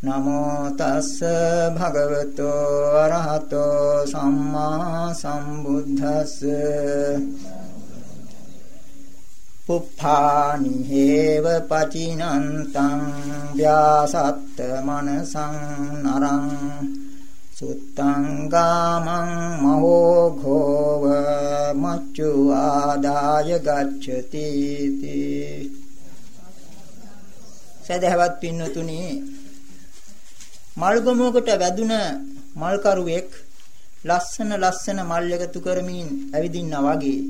නමෝ තස්ස භගවතෝ අරහතෝ සම්මා සම්බුද්දස්ස. පුප්පානි හේව පචිනන්තං ව්‍යාසත්ත මනසං නරං. සුත්තං ගාමං මහෝ ඝෝව මච්චු ආදාය ගච්ඡති සදහවත් පින්නතුනි මල්ගමුවකට වැදුන මල්කරුවෙක් ලස්සන ලස්සන මල් එකතු කරමින් ඇවිදින්නා වගේ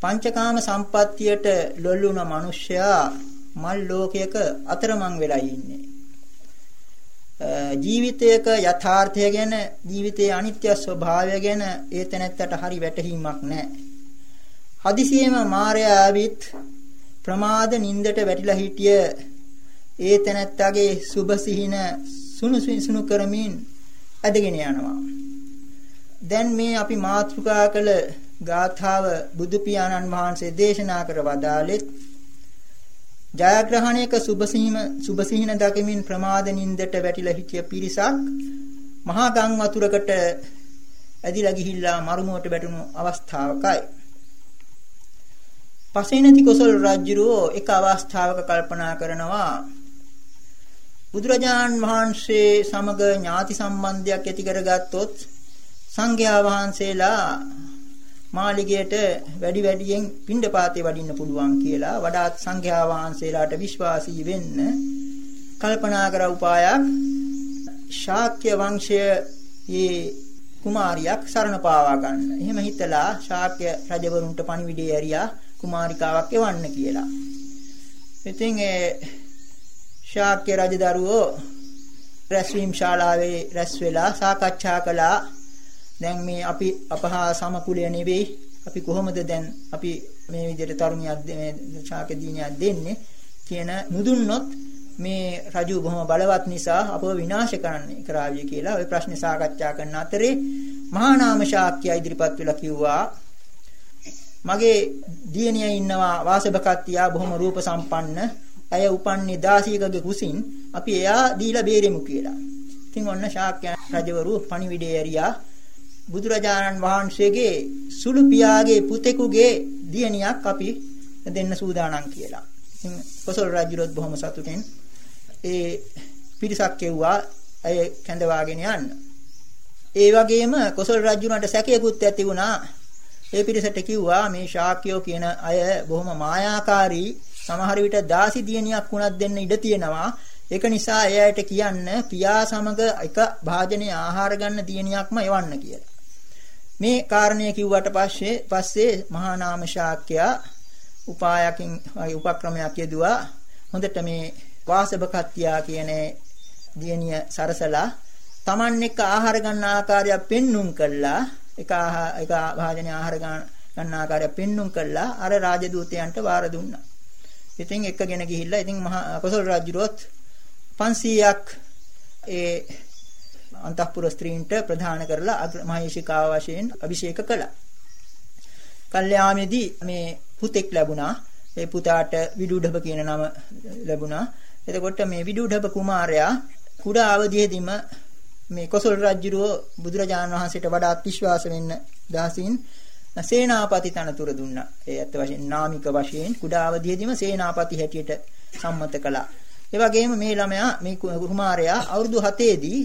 පංචකාම සම්පත්තියට ලොල් වුණ මිනිසයා මල් ලෝකයක අතරමං වෙලා ඉන්නේ ජීවිතයක යථාර්ථය ගැන ජීවිතයේ අනිත්‍ය ස්වභාවය ගැන ඒ තැනැත්තට හරි වැටහීමක් නැහැ. හදිසියෙම මායя ආවිත් ප්‍රමාද නින්දට වැටිලා හිටිය ඒ තැනැත්තගේ සුභ සිහින සුණු සුණු කරමින් ඇදගෙන යනවා. දැන් මේ අපි මාතෘකා කළ ගාථාව බුදු පියාණන් වහන්සේ දේශනා කර වදාළෙත් ජයග්‍රහණයක සුභසීම සුභසීන දකමින් ප්‍රමාද නින්දට වැටිලා හිටිය පිරිසක් මහා ගම් වතුරකට ඇදිලා ගිහිල්ලා මරුමුවට වැටුණු අවස්ථාවකයි. පසේනති කොසල් රජුරෝ එක අවස්ථාවක කල්පනා කරනවා බුදුරජාන් වහන්සේ සමග ඥාති සම්බන්ධයක් ඇති කරගත්තොත් සංඝයා වහන්සේලා මාලිගයට වැඩි වැඩියෙන් පිණ්ඩපාතේ වඩින්න පුළුවන් කියලා වඩාත් සංඝයා වහන්සේලාට විශ්වාසී වෙන්න කල්පනා කර උපායක් ශාක්‍ය වංශයේ කුමාරියක් සරණ පාවා ගන්න. එහෙම හිතලා ශාක්‍ය රජවරුන්ට පණිවිඩය ඇරියා කුමාරිකාවක් එවන්න කියලා. ඉතින් ඒ ශාක්‍ය රජදරුවෝ රැස්වීම් ශාලාවේ රැස් වෙලා සාකච්ඡා කළා. දැන් මේ අපි අපහා සමකුලය නෙවෙයි. අපි කොහොමද දැන් අපි මේ විදිහට තරුණියක් මේ ශාක්‍ය දිනියක් දෙන්නේ කියන නුදුන්නොත් මේ රජු බොහොම බලවත් නිසා අපව විනාශ කරන්න කරાવી කියලා ওই ප්‍රශ්නේ සාකච්ඡා කරන අතරේ මහා නාම ශාක්‍ය ඉදිරිපත් වෙලා කිව්වා මගේ දියණිය ඉන්නවා වාසභකත්තියා බොහොම රූප සම්පන්න ඇය උපන්නේ දාසියකගේ කුසින් අපි එයා දීලා බේරෙමු කියලා. ඉතින් ඔන්න ශාක්‍ය රජවරු පණිවිඩය ඇරියා බුදුරජාණන් වහන්සේගේ සුළු පියාගේ පුතෙකුගේ දියණියක් අපි දෙන්න සූදානම් කියලා. ඉතින් කොසල් රජුරොත් බොහොම සතුටින් ඒ පිරිසක් කෙව්වා අය කැඳවාගෙන යන්න. ඒ වගේම කොසල් රජුණට සැකයකුත් ඇති වුණා. ඒ පිරිසට කිව්වා මේ ශාක්‍යෝ කියන අය බොහොම මායාකාරී සමහර විට දාසි දියණියක් වුණත් දෙන්න ඉඩ තියෙනවා. ඒක නිසා එයාට කියන්න පියා සමග එක භාජනයේ ආහාර ගන්න දියණියක්ම එවන්න කියලා. මේ කාරණය කිව්වට පස්සේ පස්සේ මහා නාම ශාක්‍යයා උපායකින් උපක්‍රමයක් යෙදුවා. හොඳට මේ වාසබකත්තියා කියන දියණිය සරසලා Taman එක්ක ආහාර ගන්න ආකාරය පෙන්눔 කළා එක එක භාජනයේ ආහාර ගන්න ආකාරය පෙන්눔 කළා අර රාජදූතයන්ට වාර දුන්නා. ඉතින් එක්කගෙන ගිහිල්ලා ඉතින් මහා කොසල් රජුරොත් 500ක් ඒ අන්තఃපුර ස්ත්‍රීන්ට ප්‍රදාන කරලා මහේශිකාව වශයෙන් අභිෂේක කළා. කල්යාමේදී මේ පුතෙක් ලැබුණා. ඒ පුතාට විදුඩබ කියන නම ලැබුණා. එතකොට මේ විදුඩබ කුමාරයා කුඩා අවදියේදීම මේ කොසල් රජුරෝ බුදුරජාණන් වහන්සේට වඩාත් විශ්වාස වෙන්න දාසින් සේනාපති තනතුර දුන්නා. ඒ ඇත්ත වශයෙන් නාමික වශයෙන් කුඩා අවදියේදීම සේනාපති හැටියට සම්මත කළා. ඒ වගේම මේ ළමයා මේ කුමාරයා අවුරුදු 7 දී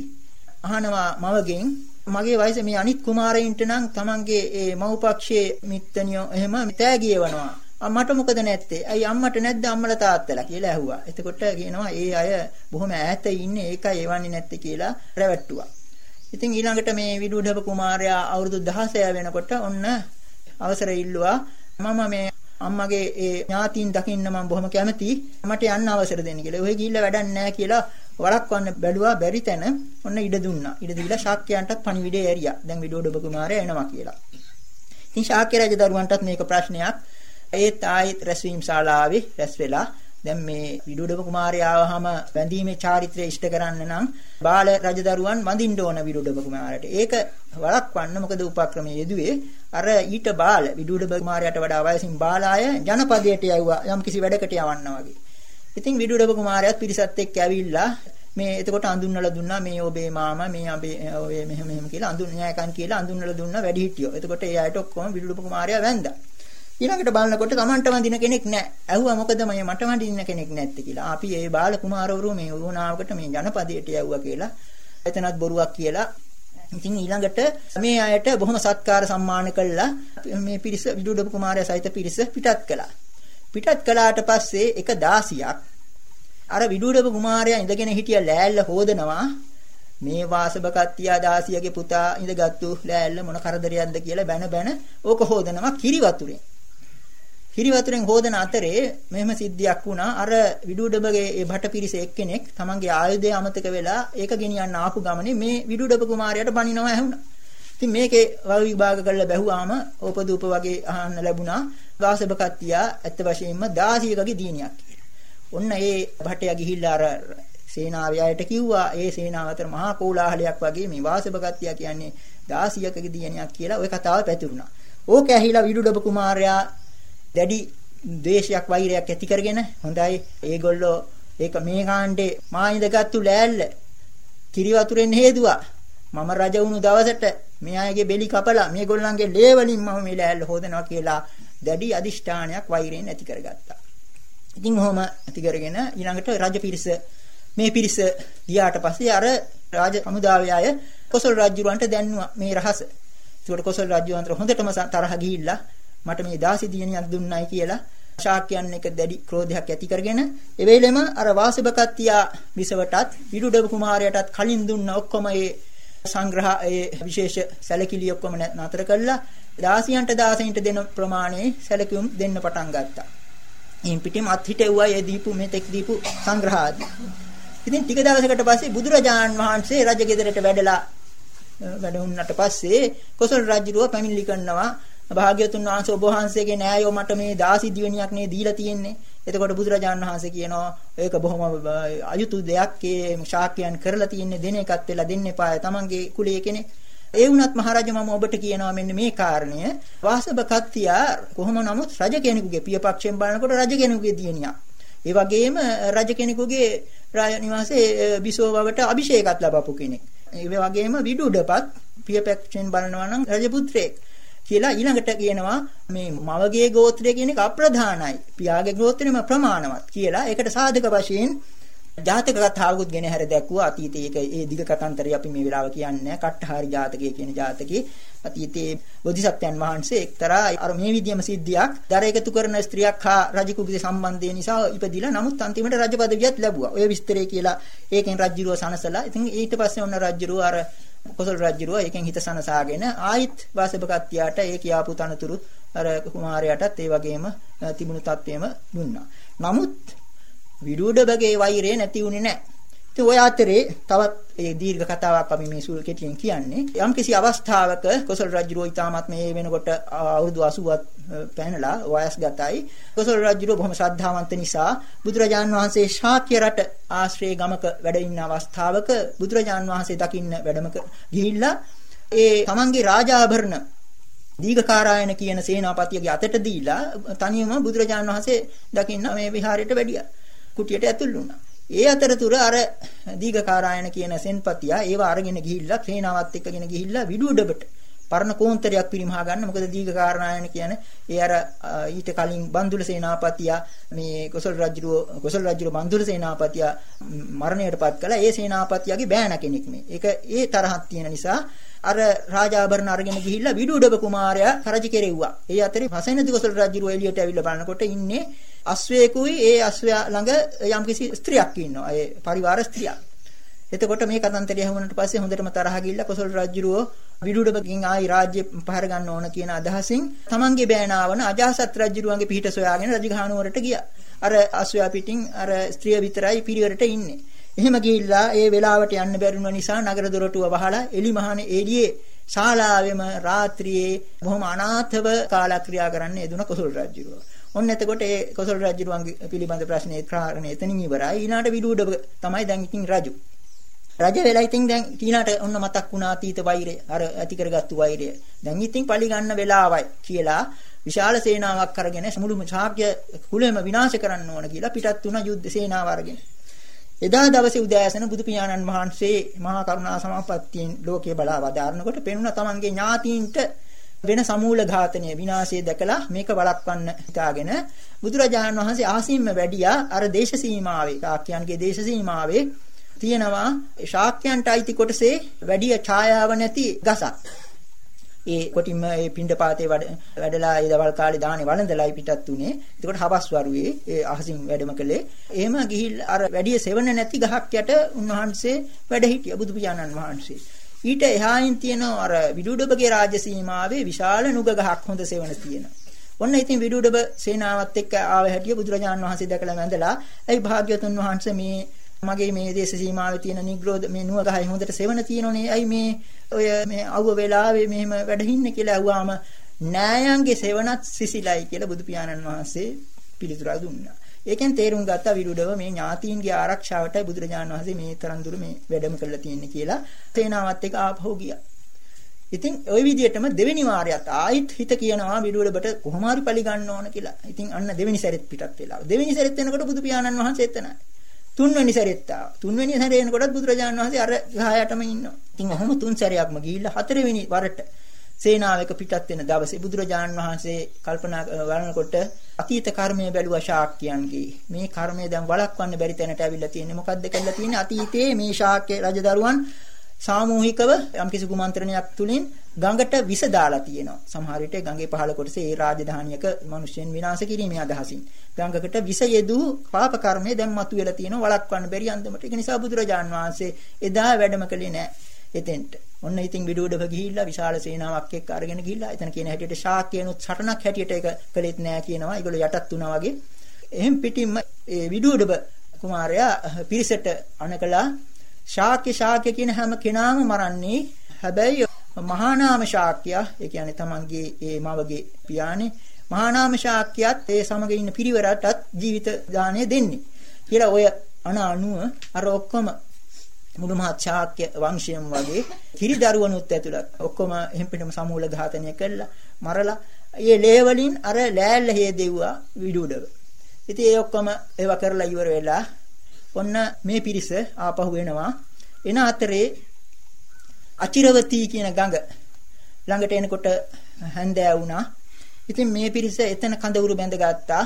අහනවා මවගෙන් මගේ වයස මේ අනිත් කුමාරයින්ට නම් Tamanගේ ඒ මව්පක්ෂයේ මිත්තනියෝ එහෙම තෑගියවනවා. මට මොකද නැත්තේ? ඇයි අම්මට නැද්ද අම්මලා තාත්තලා කියලා ඇහුවා. එතකොට කියනවා ඒ අය බොහොම ඈත ඉන්නේ ඒකයි එවන්නේ නැත්තේ කියලා රැවට්ටුවා. ඉතින් ඊළඟට මේ විදුඩබ කුමාරයා අවුරුදු 16 වෙනකොට ඔන්න අවසර ඉල්ලුවා මම මේ අම්මගේ ඒ ඥාතීන් දකින්න මම බොහොම කැමතියි මට යන්න අවසර දෙන්න කියලා. ඔය ගිහිල්ලා වැඩක් නැහැ කියලා වළක්වන්න බැලුවා බැරි තැන ඔන්න ඉඩ දුන්නා. ඉඩ දීලා ශාක්‍යයන්ටත් පණිවිඩය ඇරියා. දැන් විදුඩබ කුමාරයා එනවා කියලා. ඉතින් ශාක්‍ය රජ දරුවන්ටත් මේක ප්‍රශ්නයක්. ඒත් ආයෙත් රැස්වීම ශාලාවේ රැස් වෙලා දැන් මේ විදුඩබ කුමාරයාවහම වැඳීමේ චාරිත්‍රය ඉෂ්ට කරන්න නම් බාල රජදරුවන් වඳින්න ඕන විදුඩබ කුමාරයාට. ඒක වළක්වන්න මොකද උපක්‍රමයේ යෙදුවේ අර ඊට බාල විදුඩබ කුමාරයාට වඩා වයසින් බාලාය ජනපදයට යවුවා යම් කිසි වැඩකට යවන්න වගේ. ඉතින් විදුඩබ කුමාරයාත් පිරිසත් එක්ක ඇවිල්ලා මේ එතකොට අඳුන්වලා දුන්නා මේ ඔබේ මාමා මේ අපේ ඔය මෙහෙම මෙහෙම කියලා අඳුන් න්යායකන් කියලා අඳුන්වලා දුන්නා වැඩි හිටියෝ. එතකොට ඒ අයට ඔක්කොම විදුඩබ කුමාරයා වැඳා. ඊළඟට බලනකොට Tamanට වඳින කෙනෙක් නැහැ. ඇහුවා මොකද මම මට වඳින්න කෙනෙක් නැත්තේ කියලා. අපි ඒ බාල කුමාරවරු මේ වුණාවකට මේ ජනපදයට යවුවා කියලා. එතනත් බොරුවක් කියලා. ඉතින් ඊළඟට මේ අයට බොහොම සත්කාර සම්මාන කළා. මේ පිරිස විදුඩබ කුමාරයා සහිත පිරිස පිටත් කළා. පිටත් කළාට පස්සේ එක 16ක් අර විදුඩබ කුමාරයා ඉඳගෙන හිටිය ලෑල්ල හොදනවා. මේ වාසබකත්තියා දාසියගේ පුතා ඉඳගත්තු ලෑල්ල මොන කරදරයක්ද කියලා බැන බැන ඕක හොදනවා කිරි වතුරෙන්. හිරි වතුරෙන් හොදන අතරේ මෙහෙම සිද්ධියක් වුණා අර විදුඩබගේ ඒ භට පිරිස එක්කෙනෙක් තමන්ගේ ආයුධය අමතක වෙලා ඒක ගෙනියන්න ආපු ගමනේ මේ විදුඩබ කුමාරයාට බනිනවා ඇහුණා. ඉතින් මේකේ වල් විභාග කරලා බැහුවාම ඕපදූප වගේ අහන්න ලැබුණා. ගාසබකත්තියා ඇත්ත වශයෙන්ම 16කගේ දිනියක් ඔන්න ඒ භටයා ගිහිල්ලා අර සේනාවේ අයට කිව්වා ඒ සේනාව අතර මහා කෝලාහලයක් වගේ මේ වාසබකත්තියා කියන්නේ 16කගේ දියණියක් කියලා ওই කතාව පැතිරුණා. ඕක ඇහිලා විදුඩබ කුමාරයා දැඩි ද්වේෂයක් වෛරයක් ඇති කරගෙන හොඳයි ඒගොල්ලෝ ඒක මේ කාණ්ඩේ මා ඉඳගත්තු ලෑල්ල කිරි වතුරෙන් හේදුවා මම රජ වුණු දවසට මේ අයගේ බෙලි කපලා මේගොල්ලන්ගේ ලේ වලින් මම මේ ලෑල්ල හොදනවා කියලා දැඩි අදිෂ්ඨානයක් වෛරයෙන් ඇති කරගත්තා. ඉතින් ඔහොම ඇති කරගෙන ඊළඟට රජ පිරිස මේ පිරිස ගියාට පස්සේ අර රාජ සමුදාය අය කොසල් රජුරවන්ට දැන්නුවා මේ රහස. ඒකට කොසල් රජුවන්ට හොඳටම තරහ ගිහිල්ලා මට මේ දාසි දියණියක් දුන්නයි කියලා ශාක්‍යයන් එක දැඩි ක්‍රෝධයක් ඇති කරගෙන ඒ වෙලෙම අර වාසබකත්තියා විසවටත් විදුඩබ කුමාරයාටත් කලින් දුන්න ඔක්කොම ඒ සංග්‍රහ ඒ විශේෂ සැලකිලි ඔක්කොම නතර කළා දාසියන්ට දාසයින්ට දෙන ප්‍රමාණයේ සැලකුම් දෙන්න පටන් ගත්තා. ඉන් පිටින් අත් හිටෙව්වා ඒ දීපු මෙතෙක් දීපු සංග්‍රහ ආදී. ඉතින් ටික දවසකට පස්සේ බුදුරජාන් වහන්සේ රජගෙදරට වැඩලා වැඩ වුණාට පස්සේ කොසල් රජුව පැමිණිලි කරනවා භාග්‍යතුන් වහන්සේ ඔබ වහන්සේගේ නෑයෝ මට මේ දාසි දිවෙණියක් නේ දීලා තියෙන්නේ. එතකොට බුදුරජාණන් වහන්සේ කියනවා ඒක බොහොම අයුතු දෙයක් ඒ ශාක්‍යයන් කරලා තියෙන්නේ දෙන එකත් වෙලා දෙන්න එපාය. Tamange කුලයේ කෙනෙක්. ඒ වුණත් මහරජා මම ඔබට කියනවා මෙන්න මේ කාරණය වාසබ කත්තියා කොහොම නමුත් රජ කෙනෙකුගේ පියපක්ෂයෙන් බලනකොට රජ කෙනෙකුගේ දියණියක්. ඒ වගේම රජ කෙනෙකුගේ රාජ නිවාසයේ බිසෝවවට අභිෂේකත් ලබපු කෙනෙක්. ඒ වගේම විදුඩපත් පියපක්ෂයෙන් බලනවා නම් රජපුත්‍රයෙක්. කියලා ඊළඟට කියනවා මේ මවගේ ගෝත්‍රය කියන එක අප්‍රධානයි. පියාගේ ගෝත්‍රෙම ප්‍රමාණවත් කියලා ඒකට සාධක වශයෙන් ජාතක කතාවකුත් ගෙන හැර දැක්වුවා අතීතයේ ඒක ඒ දිග කතාන්තරය අපි මේ වෙලාව කියන්නේ කට්ටහාරි ජාතකය කියන ජාතකේ අතීතයේ බෝධිසත්වයන් වහන්සේ එක්තරා අර මේ විදියම සිද්ධියක් දර එකතු කරන ස්ත්‍රියක් හා රජකුගේ සම්බන්ධය නිසා ඉපදිලා නමුත් අන්තිමට රජ පදවියත් ලැබුවා. ඔය විස්තරය කියලා ඒකෙන් රජ්ජුරුව සනසලා ඉතින් ඊට පස්සේ ඔන්න රජ්ජුරුව අර කොසල් රජුරුව ඒකෙන් හිත සනසාගෙන ආයිත් වාසබකත්තියට ඒ කියාපු තනතුරු අර කුමාරයාටත් ඒ වගේම තිබුණු තත්ත්වෙම දුන්නා. නමුත් විදුඩබගේ වෛරය නැති වුණේ නැහැ. ඉතින් ඔය අතරේ තවත් ඒ දීර්ඝ කතාවක් අපි මේ සුළු කෙටියෙන් කියන්නේ. යම් කිසි අවස්ථාවක කොසල් රජුරෝ ඊටමත් මේ වෙනකොට අවුරුදු 80ක් පැනලා වයස්ගතයි. කොසල් රජුරෝ බොහොම ශ්‍රද්ධාවන්ත නිසා බුදුරජාන් වහන්සේ ශාක්‍ය රට ආශ්‍රේ ගමක වැඩ ඉන්න අවස්ථාවක බුදුරජාන් වහන්සේ දකින්න වැඩමක ගිහිල්ලා ඒ තමන්ගේ රාජාභරණ දීඝකාරායන කියන සේනාපතියගේ අතට දීලා තනියම බුදුරජාන් වහන්සේ දකින්න මේ විහාරයට වැඩියා. කුටියට ඇතුල් වුණා. ඒ අතරතුර අර දීඝකාරායන කියන සෙන්පතියා ඒව අරගෙන ගිහිල්ලා සේනාවත් එක්කගෙන ගිහිල්ලා විදුඩබට පරණ කෝන්තරයක් පිරිමහා ගන්න. මොකද දීඝකාරායන කියන්නේ ඒ අර ඊට කලින් බන්දුල සේනාපතියා මේ කොසල් රජුව කොසල් රජුව බන්දුල සේනාපතියා මරණයටපත් කළා. ඒ සේනාපතියාගේ බෑන කෙනෙක් මේ. ඒක ඒ තරහක් තියෙන නිසා අර රාජාභරණ අරගෙන ගිහිල්ලා විදුඩබ කුමාරයා කරජි කෙරෙව්වා. ඒ අතරේ හසෙනදි කොසල් රජුව එළියට ඇවිල්ලා බලනකොට ඉන්නේ අස්වැයකුයි ඒ අස්වැයා ළඟ යම්කිසි ස්ත්‍රියක් ඉන්නවා. ඒ පරිවාර ස්ත්‍රියක්. එතකොට මේ කතන්දරය ඇහුණාට පස්සේ හොඳටම තරහ ගිහිල්ලා කොසල් රජුරෝ විදුඩබකින් ආයි රාජ්‍ය පහර ගන්න ඕන කියන අදහසින් තමන්ගේ බෑනාවන අජාසත් රජුරුවන්ගේ පිහිට සොයාගෙන රජගහනුවරට ගියා. අර අස්වැයා පිටින් අර ස්ත්‍රිය විතරයි පිරිවරට ඉන්නේ. එහෙම ගිහිල්ලා ඒ වෙලාවට යන්න බැරිුණ නිසා නගර දොරටුව වහලා එලි මහන එළියේ ශාලාවෙම රාත්‍රියේ බොහොම අනාථව කාලක්‍රියා කරන්න යෙදුන කොසල් රජුරුව. ඔන්න එතකොට ඒ කොසල් රජුරුවන්ගේ පිළිබඳ ප්‍රශ්නේ කාරණේ එතනින් ඉවරයි. ඊනාට විදුඩ තමයි දැන් ඉතින් රජු. රජ වෙලා ඉතින් දැන් ටීනාට ඔන්න මතක් වුණා අතීත වෛරය අර ඇති කරගත්තු වෛරය. දැන් ඉතින් පලි ගන්න වෙලාවයි කියලා විශාල සේනාවක් අරගෙන මුළු ශාක්‍ය කුලෙම විනාශ කරන්න ඕන කියලා පිටත් වුණා යුද්ධ සේනාව අරගෙන. එදා දවසේ උදෑසන බුදු පියාණන් වහන්සේ මහා කරුණා සමාපත්තියෙන් ලෝකයේ බලා වදාරනකොට පෙනුණා තමන්ගේ ඥාතීන්ට වෙන සමූල ඝාතනය විනාශය දැකලා මේක වළක්වන්න හිතාගෙන බුදුරජාණන් වහන්සේ ආසීම්ම වැඩියා අර දේශ සීමාවේ කාක්‍යයන්ගේ දේශ සීමාවේ තියෙනවා ශාක්‍යයන්ට අයිති කොටසේ වැඩි ඡායාව නැති ගසක්. ඒ කොටින්ම ඒ පින්ඩපාතේ වැඩලා ඒ දවල් කාලේ දානේ වළඳලායි පිටත් උනේ. එතකොට හවස් වරුවේ ඒ අහසින් වැඩම කළේ. එහෙම ගිහිල් අර වැඩි සෙවණ නැති ගහක් යට උන්වහන්සේ වැඩ හිටියා බුදු පියාණන් වහන්සේ. ඊට එහායින් තියෙන අර විදුඩබගේ රාජ්‍ය සීමාවේ විශාල නුග ගහක් හොඳ සෙවණ තියෙනවා. ඔන්න ඉතින් විදුඩබ සේනාවත් එක්ක ආව හැටිය බුදුරජාණන් වහන්සේ දැකලා වැඳලා "ඇයි භාග්‍යතුන් වහන්සේ මේ මගේ මේ දේශ සීමාවේ තියෙන නිග්‍රෝධ මේ නුව ගහයි හොඳට සෙවණ තියෙනෝනේ. ඇයි මේ ඔය මේ අවුව වෙලාවේ මෙහෙම වැඩ හින්නේ කියලා අහුවාම නෑයන්ගේ සෙවණත් සිසිලයි කියලා බුදු පියාණන් වහන්සේ පිළිතුරක් දුන්නා. ඒකෙන් තේරුම් ගත්තා විරුඩව මේ ඥාතීන්ගේ ආරක්ෂාවටයි බුදුරජාණන් වහන්සේ මේ තරම් දුර මේ වැඩම කරලා තියෙන්නේ කියලා තේනාවත් එක ආපහු ගියා. ඉතින් ওই විදිහටම දෙවෙනි වාරයත් ආයිත් හිත කියනවා විදුවලබට කොහොම හරි පලි ගන්න ඕන කියලා. ඉතින් අන්න දෙවෙනි සැරෙත් පිටත් වෙලා. දෙවෙනි සැරෙත් එනකොට බුදු පියාණන් වහන්සේ එතනයි. තුන්වෙනි සැරෙත් ආවා. තුන්වෙනි සැරේ එනකොටත් බුදුරජාණන් වහන්සේ අර ගහයටම ඉන්නවා. ඉතින් ඔහොම තුන් සැරයක්ම ගිහිල්ලා හතරවෙනි වරට සේනාවක පිටත් වෙන දවසේ බුදුරජාණන් වහන්සේ කල්පනා කරනකොට අතීත කර්මය බැලුවා ශාක්‍යයන්ගේ මේ කර්මය දැන් වළක්වන්න බැරි තැනට ඇවිල්ලා තියෙන්නේ මොකද්ද කියලා තියෙන්නේ අතීතයේ මේ ශාක්‍ය රජදරුවන් සාමූහිකව යම්කිසි කුමන්ත්‍රණයක් තුලින් ගඟට විස දාලා තියෙනවා. සමහර විට ගඟේ පහළ කොටසේ ඒ රාජධානියක මිනිසෙන් විනාශ කිරීමේ අදහසින් ගඟකට විස යෙදූ පාප කර්මය දැන් මතුවලා තියෙනවා වළක්වන්න බැරි අන්දමට. ඒක නිසා බුදුරජාන් වහන්සේ එදා වැඩම කළේ නැහැ එතෙන්ට. ඔන්න ඉතින් විදුඩක ගිහිල්ලා විශාල සේනාවක් එක්ක අරගෙන ගිහිල්ලා එතන කියන හැටියට ශාක්‍යයන්ුත් සටනක් හැටියට ඒක කළෙත් නෑ කියනවා. ඒගොල්ලෝ යටත් වුණා වගේ. එහෙන් පිටින්ම ඒ විදුඩබ කුමාරයා පිරිසට අනකලා ශාක්‍ය ශාක්‍ය කියන හැම කෙනාම මරන්නේ හැබැයි මහානාම ශාක්‍යයා ඒ කියන්නේ තමන්ගේ ඒ මවගේ පියාණේ මහානාම ශාක්‍යයත් ඒ සමග ඉන්න පිරිවරටත් ජීවිත දාණය දෙන්නේ කියලා ඔය අන අනුව අර ඔක්කොම මුළු මහත් ශාක්‍ය වංශයම වගේ කිරි දරුවනුත් ඇතුළත් ඔක්කොම එහෙම් පිටම සමූල ඝාතනය කළා මරලා ඒ ලේ වලින් අර ලෑල්ල හේදෙව්වා විදුඩව. ඉතින් ඒ ඔක්කොම ඒවා කරලා ඉවර වෙලා ඔන්න මේ පිරිස ආපහු එනවා. එන අතරේ අචිරවතී කියන ගඟ ළඟට එනකොට හැන්දෑ වුණා. ඉතින් මේ පිරිස එතන කඳවුරු බැඳගත්තා.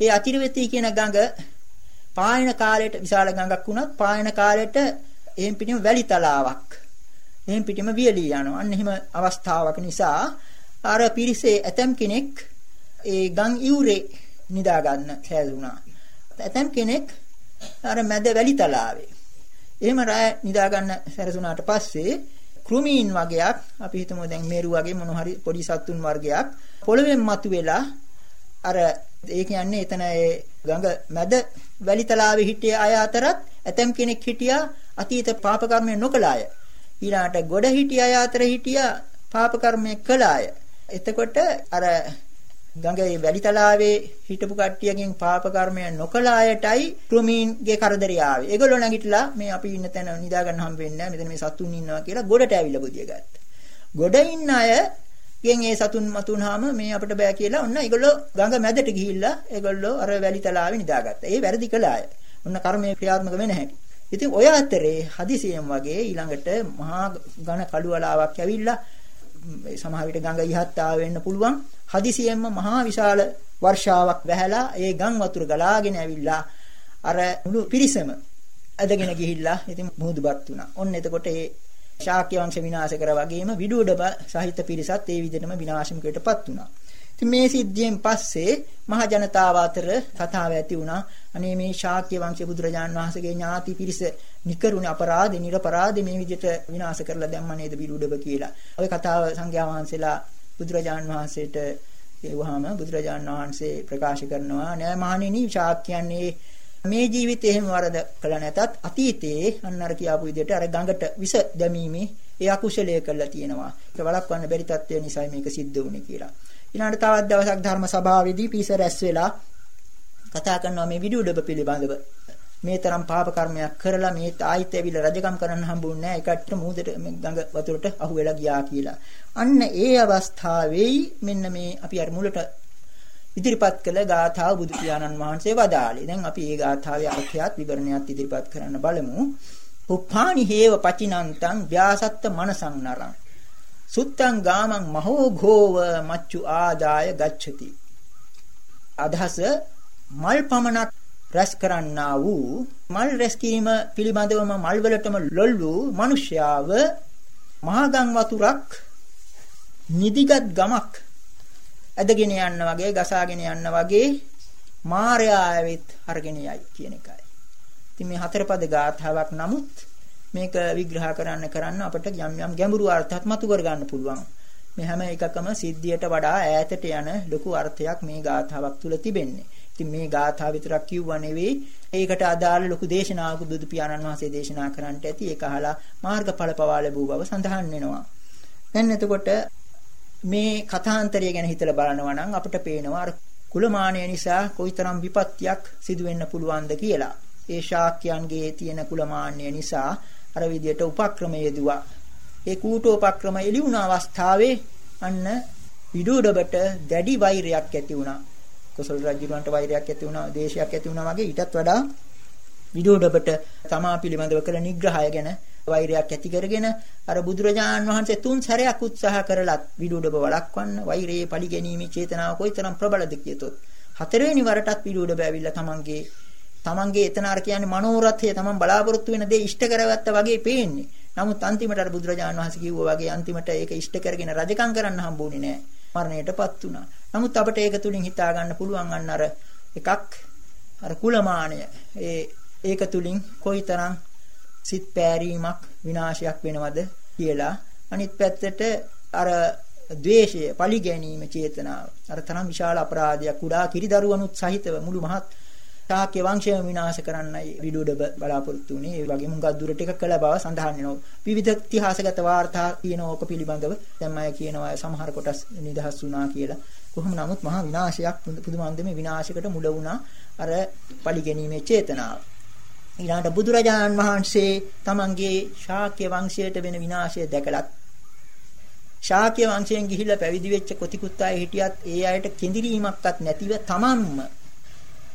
ඒ අචිරවතී කියන ගඟ පායන කාලයට විශාල ගඟක් වුණත් පායන කාලයට එහෙන් පිටිම වැලි තලාවක්. එහෙන් පිටිම වියලී යනවා. අන්න එහෙම අවස්ථාවක නිසා අර පිරිසේ ඇතම් කෙනෙක් ඒ ගම් ඉවුරේ නිදා ගන්න සෑදුනා. ඇතම් කෙනෙක් අර මැද වැලි තලාවේ. එහෙම රාය නිදා ගන්න සැරසුණාට පස්සේ කෘමීන් වගේක් අපි හිතමු දැන් මේරු වගේ මොන හරි පොඩි සත්තුන් වර්ගයක් පොළවෙන් මතුවෙලා අර ඒ කියන්නේ එතන ඒ ගඟ මැද වැලි තලාවේ හිටිය අය අතරත් ඇතම් කෙනෙක් හිටියා අතීත පාප කර්මය නොකළ අය. ඊළාට ගොඩ හිටිය අය අතර හිටියා පාප කර්මය කළ අය. එතකොට අර ගඟේ වැලිතලාවේ හිටපු කට්ටියකින් පාප කර්මය නොකළ අයටයි කෘමීන්ගේ කරදරය ආවේ. ඒගොල්ලෝ නැගිටලා මේ අපි ඉන්න තැන නිදා ගන්න හම්බ වෙන්නේ නැහැ. මෙතන මේ සතුන් ඉන්නවා කියලා ගොඩට ඇවිල්ලා බුදිය ගත්තා. ගොඩ ඉන්න අය ගෙන් ඒ සතුන් මතුනහම මේ අපිට බෑ කියලා ඔන්න ඒගොල්ලෝ ගඟ මැදට ගිහිල්ලා ඒගොල්ලෝ අර වැලිතලාවේ නිදාගත්තා. ඒ වැරදි කළ අය. ඔන්න කර්මයේ ක්‍රියාත්මක වෙන හැටි. ඉතින් ඔය අතරේ හදිසියෙන් වගේ ඊළඟට මහා ඝන කළුවලාවක් ඇවිල්ලා සමහර විට ගඟ ඉහත් ආ වෙන්න පුළුවන්. හදිසියෙන්ම මහා විශාල වර්ෂාවක් වැහැලා ඒ ගම් වතුර ගලාගෙන ඇවිල්ලා අර මුළු පිරිසම ඇදගෙන ගිහිල්ලා ඉතින් මුහුදුපත් වුණා. ඔන්න එතකොට ඒ ශාක්‍ය වංශ විනාශ කර වගේම විදුඩබ සහිත පිරිසත් ඒ විදිහටම විනාශමුකයටපත් වුණා. ඉතින් මේ සිද්ධියෙන් පස්සේ මහ ජනතාව අතර කතාව ඇති වුණා. අනේ මේ ශාක්‍ය වංශයේ බුදුරජාන් වහන්සේගේ ඥාති පිරිස නිකරුණ අපරාධ නිර්පරාධ මේ විදිහට විනාශ කරලා දැම්ම නේද විදුඩබ කියලා. ওই කතාව සංඝයා වහන්සේලා බුදුරජාන් වහන්සේට කියවහම බුදුරජාන් වහන්සේ ප්‍රකාශ කරනවා නෑ මහණෙනි ශාක්‍යයන්නේ මේ ජීවිතේ එහෙම වරද කළ නැතත් අතීතයේ අන්න අර කියාපු විදිහට අර ගඟට විස දැමීමේ ඒ අකුශලයේ කළා තියෙනවා. ඒක වළක්වන්න බැරි තත්ත්වය නිසා මේක සිද්ධ වුණේ කියලා. ඊළඟට තවත් දවසක් ධර්ම සභාවේදී පිස රැස් වෙලා කතා කරනවා මේ විදුඩබ පිළිබඳව. මේ තරම් පාප කර්මයක් කරලා මේ ආයිත් ඇවිල්ලා රජකම් කරන්න හම්බුන්නේ නැහැ. ඒකට මූදට ගඟ වතුරට අහු වෙලා ගියා කියලා. අන්න ඒ අවස්ථාවේයි මෙන්න මේ අපි අර මුලට ඉදිරිපත් කළ ගාථාව බුදු පියාණන් වහන්සේ වදාළේ. දැන් අපි මේ ගාථාවේ අර්ථයත් විවරණයත් ඉදිරිපත් කරන්න බලමු. උපානි හේව පචිනන්තං ව්‍යාසත්ත මනසං නරං. සුත්තං ගාමං මහෝ ඝෝව මච්චු ආදාය ගච්ඡති. අදහස මල් පමණක් රැස් කරන්නා වූ මල් රැස් කිරීම පිළිබඳවම මල් වලටම ලොල් වූ මිනිස්යාව මහගම් වතුරක් නිදිගත් ගමක් ඇදගෙන යන්න වගේ ගසාගෙන යන්න වගේ මායя ඇවිත් අරගෙන යයි කියන එකයි. ඉතින් මේ හතර පද ගාථාවක් නමුත් මේක විග්‍රහ කරන්න කරන්න අපිට යම් යම් ගැඹුරු අර්ථات මතු කර ගන්න පුළුවන්. මේ හැම එකකම සිද්ධියට වඩා ඈතට යන ලොකු අර්ථයක් මේ ගාථාවක් තුල තිබෙන්නේ. ඉතින් මේ ගාථා විතරක් කිව්වා නෙවෙයි ඒකට අදාළ ලොකු දේශනාවක බුදු පියාණන් වහන්සේ දේශනා කරන්නට ඇති ඒක අහලා මාර්ගඵල පවා ලැබුව බව සඳහන් වෙනවා. දැන් එතකොට මේ කථාන්තරය ගැන හිතලා බලනවා නම් අපිට පේනවා අර කුලමානය නිසා කොයිතරම් විපත්තියක් සිදු වෙන්න පුළුවන්ද කියලා. ඒ ශාක්‍යයන්ගේ තියෙන කුලමාන්‍ය නිසා අර විදියට උපක්‍රම යෙදුවා. ඒ කූටෝපක්‍රම එළි වුණ අවස්ථාවේ අන්න විදුඩබට දැඩි වෛරයක් ඇති වුණා. කොසල් රජුලන්ට වෛරයක් ඇති වුණා, දේශයක් ඇති වුණා වගේ ඊටත් වඩා විදුඩබට තමා පිළිබඳව කළ නිග්‍රහය ගැන වෛරයක් ඇති කරගෙන අර බුදුරජාණන් වහන්සේ තුන් සැරයක් උත්සාහ කරලත් විදුඩබ වළක්වන්න වෛරයේ පලි ගැනීමේ චේතනාව කොයිතරම් ප්‍රබලද කියතොත් හතරවෙනි වරටත් විදුඩබ ඇවිල්ලා තමන්ගේ තමන්ගේ එතන අර කියන්නේ මනෝරථය තමන් බලාපොරොත්තු වෙන දේ ඉෂ්ට කරගත්තා වගේ පේන්නේ. නමුත් අන්තිමට අර බුදුරජාණන් වහන්සේ කිව්වා වගේ අන්තිමට ඒක ඉෂ්ට කරගෙන රජකම් කරන්න හම්බුනේ නැහැ. මරණයටපත් වුණා. නමුත් අපිට ඒක තුලින් හිතා ගන්න පුළුවන් අන්න අර එකක් අර කුලමානය. ඒ ඒක තුලින් කොයිතරම් සිත් පෑරීමක් විනාශයක් වෙනවද කියලා අනිත් පැත්තට අර ද්වේෂය, පලි ගැනීම චේතනාව. අර තරම් විශාල අපරාධයක් කුඩා කිරිදරුවනුත් සහිතව මුළු මහත් ශාක්‍ය වංශයම විනාශ කරන්නයි විදුඩබ බලාපොරොත්තු වුණේ. ඒ වගේම හුඟක් දුරට එක කළ බව සඳහන් වෙනවා. විවිධ ඉතිහාසගත වාර්තා කියන ඕක පිළිබඳව දැන් අය කියනවා සමහර කොටස් නිදහස් වුණා කියලා. කොහොම නමුත් මහා විනාශයක් පුදුමාන්දමේ විනාශයකට මුල වුණා අර පරිගැනීමේ චේතනාව. ඊළඟට බුදුරජාණන් වහන්සේ තමන්ගේ ශාක්‍ය වංශයට වෙන විනාශය දැකලත් ශාක්‍ය වංශයෙන් ගිහිල්ලා පැවිදි වෙච්ච කොතිකුත් අය හිටියත් ඒ අයට කෙඳිරීමක්වත් නැතිව තමන්ම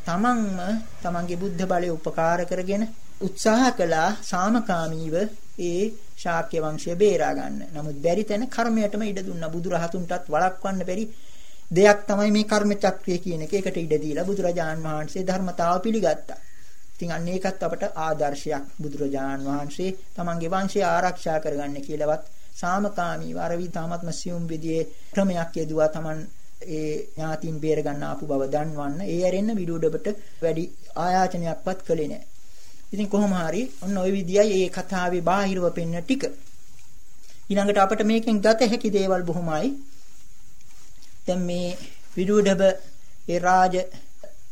තමන්ම තමන්ගේ බුද්ධ බලය උපකාර කරගෙන උත්සාහ කළා සාමකාමීව ඒ ශාක්‍ය වංශය බේරා ගන්න. නමුත් බැරි තැන කර්මයටම ඉඩ දුන්නා. බුදුරහතුන්ටත් වළක්වන්න බැරි දෙයක් තමයි මේ කර්ම චක්‍රය කියන එක. ඒකට ඉඩ දීලා බුදුරජාන් වහන්සේ ධර්මතාව පිළිගත්තා. ඉතින් අන්න ඒකත් අපට ආදර්ශයක්. බුදුරජාන් වහන්සේ තමන්ගේ වංශය ආරක්ෂා කරගන්න කියලාවත් සාමකාමීව අර විතාමත්ම සියුම් විදියේ ක්‍රමයක් යෙදුවා තමන් ඒ ඥාතින් බේර ගන්න ආපු බව දන්වන්න ඒ ඇරෙන්න විදුඩබට වැඩි ආයාචනයක්වත් කළේ නැහැ. ඉතින් කොහොම හරි ඔන්න ওই විදියයි මේ කතාවේ බාහිරව පෙන්න ටික. ඊළඟට අපිට මේකෙන් ගත හැකි දේවල් බොහොමයි. දැන් මේ විදුඩබ ඒ රාජ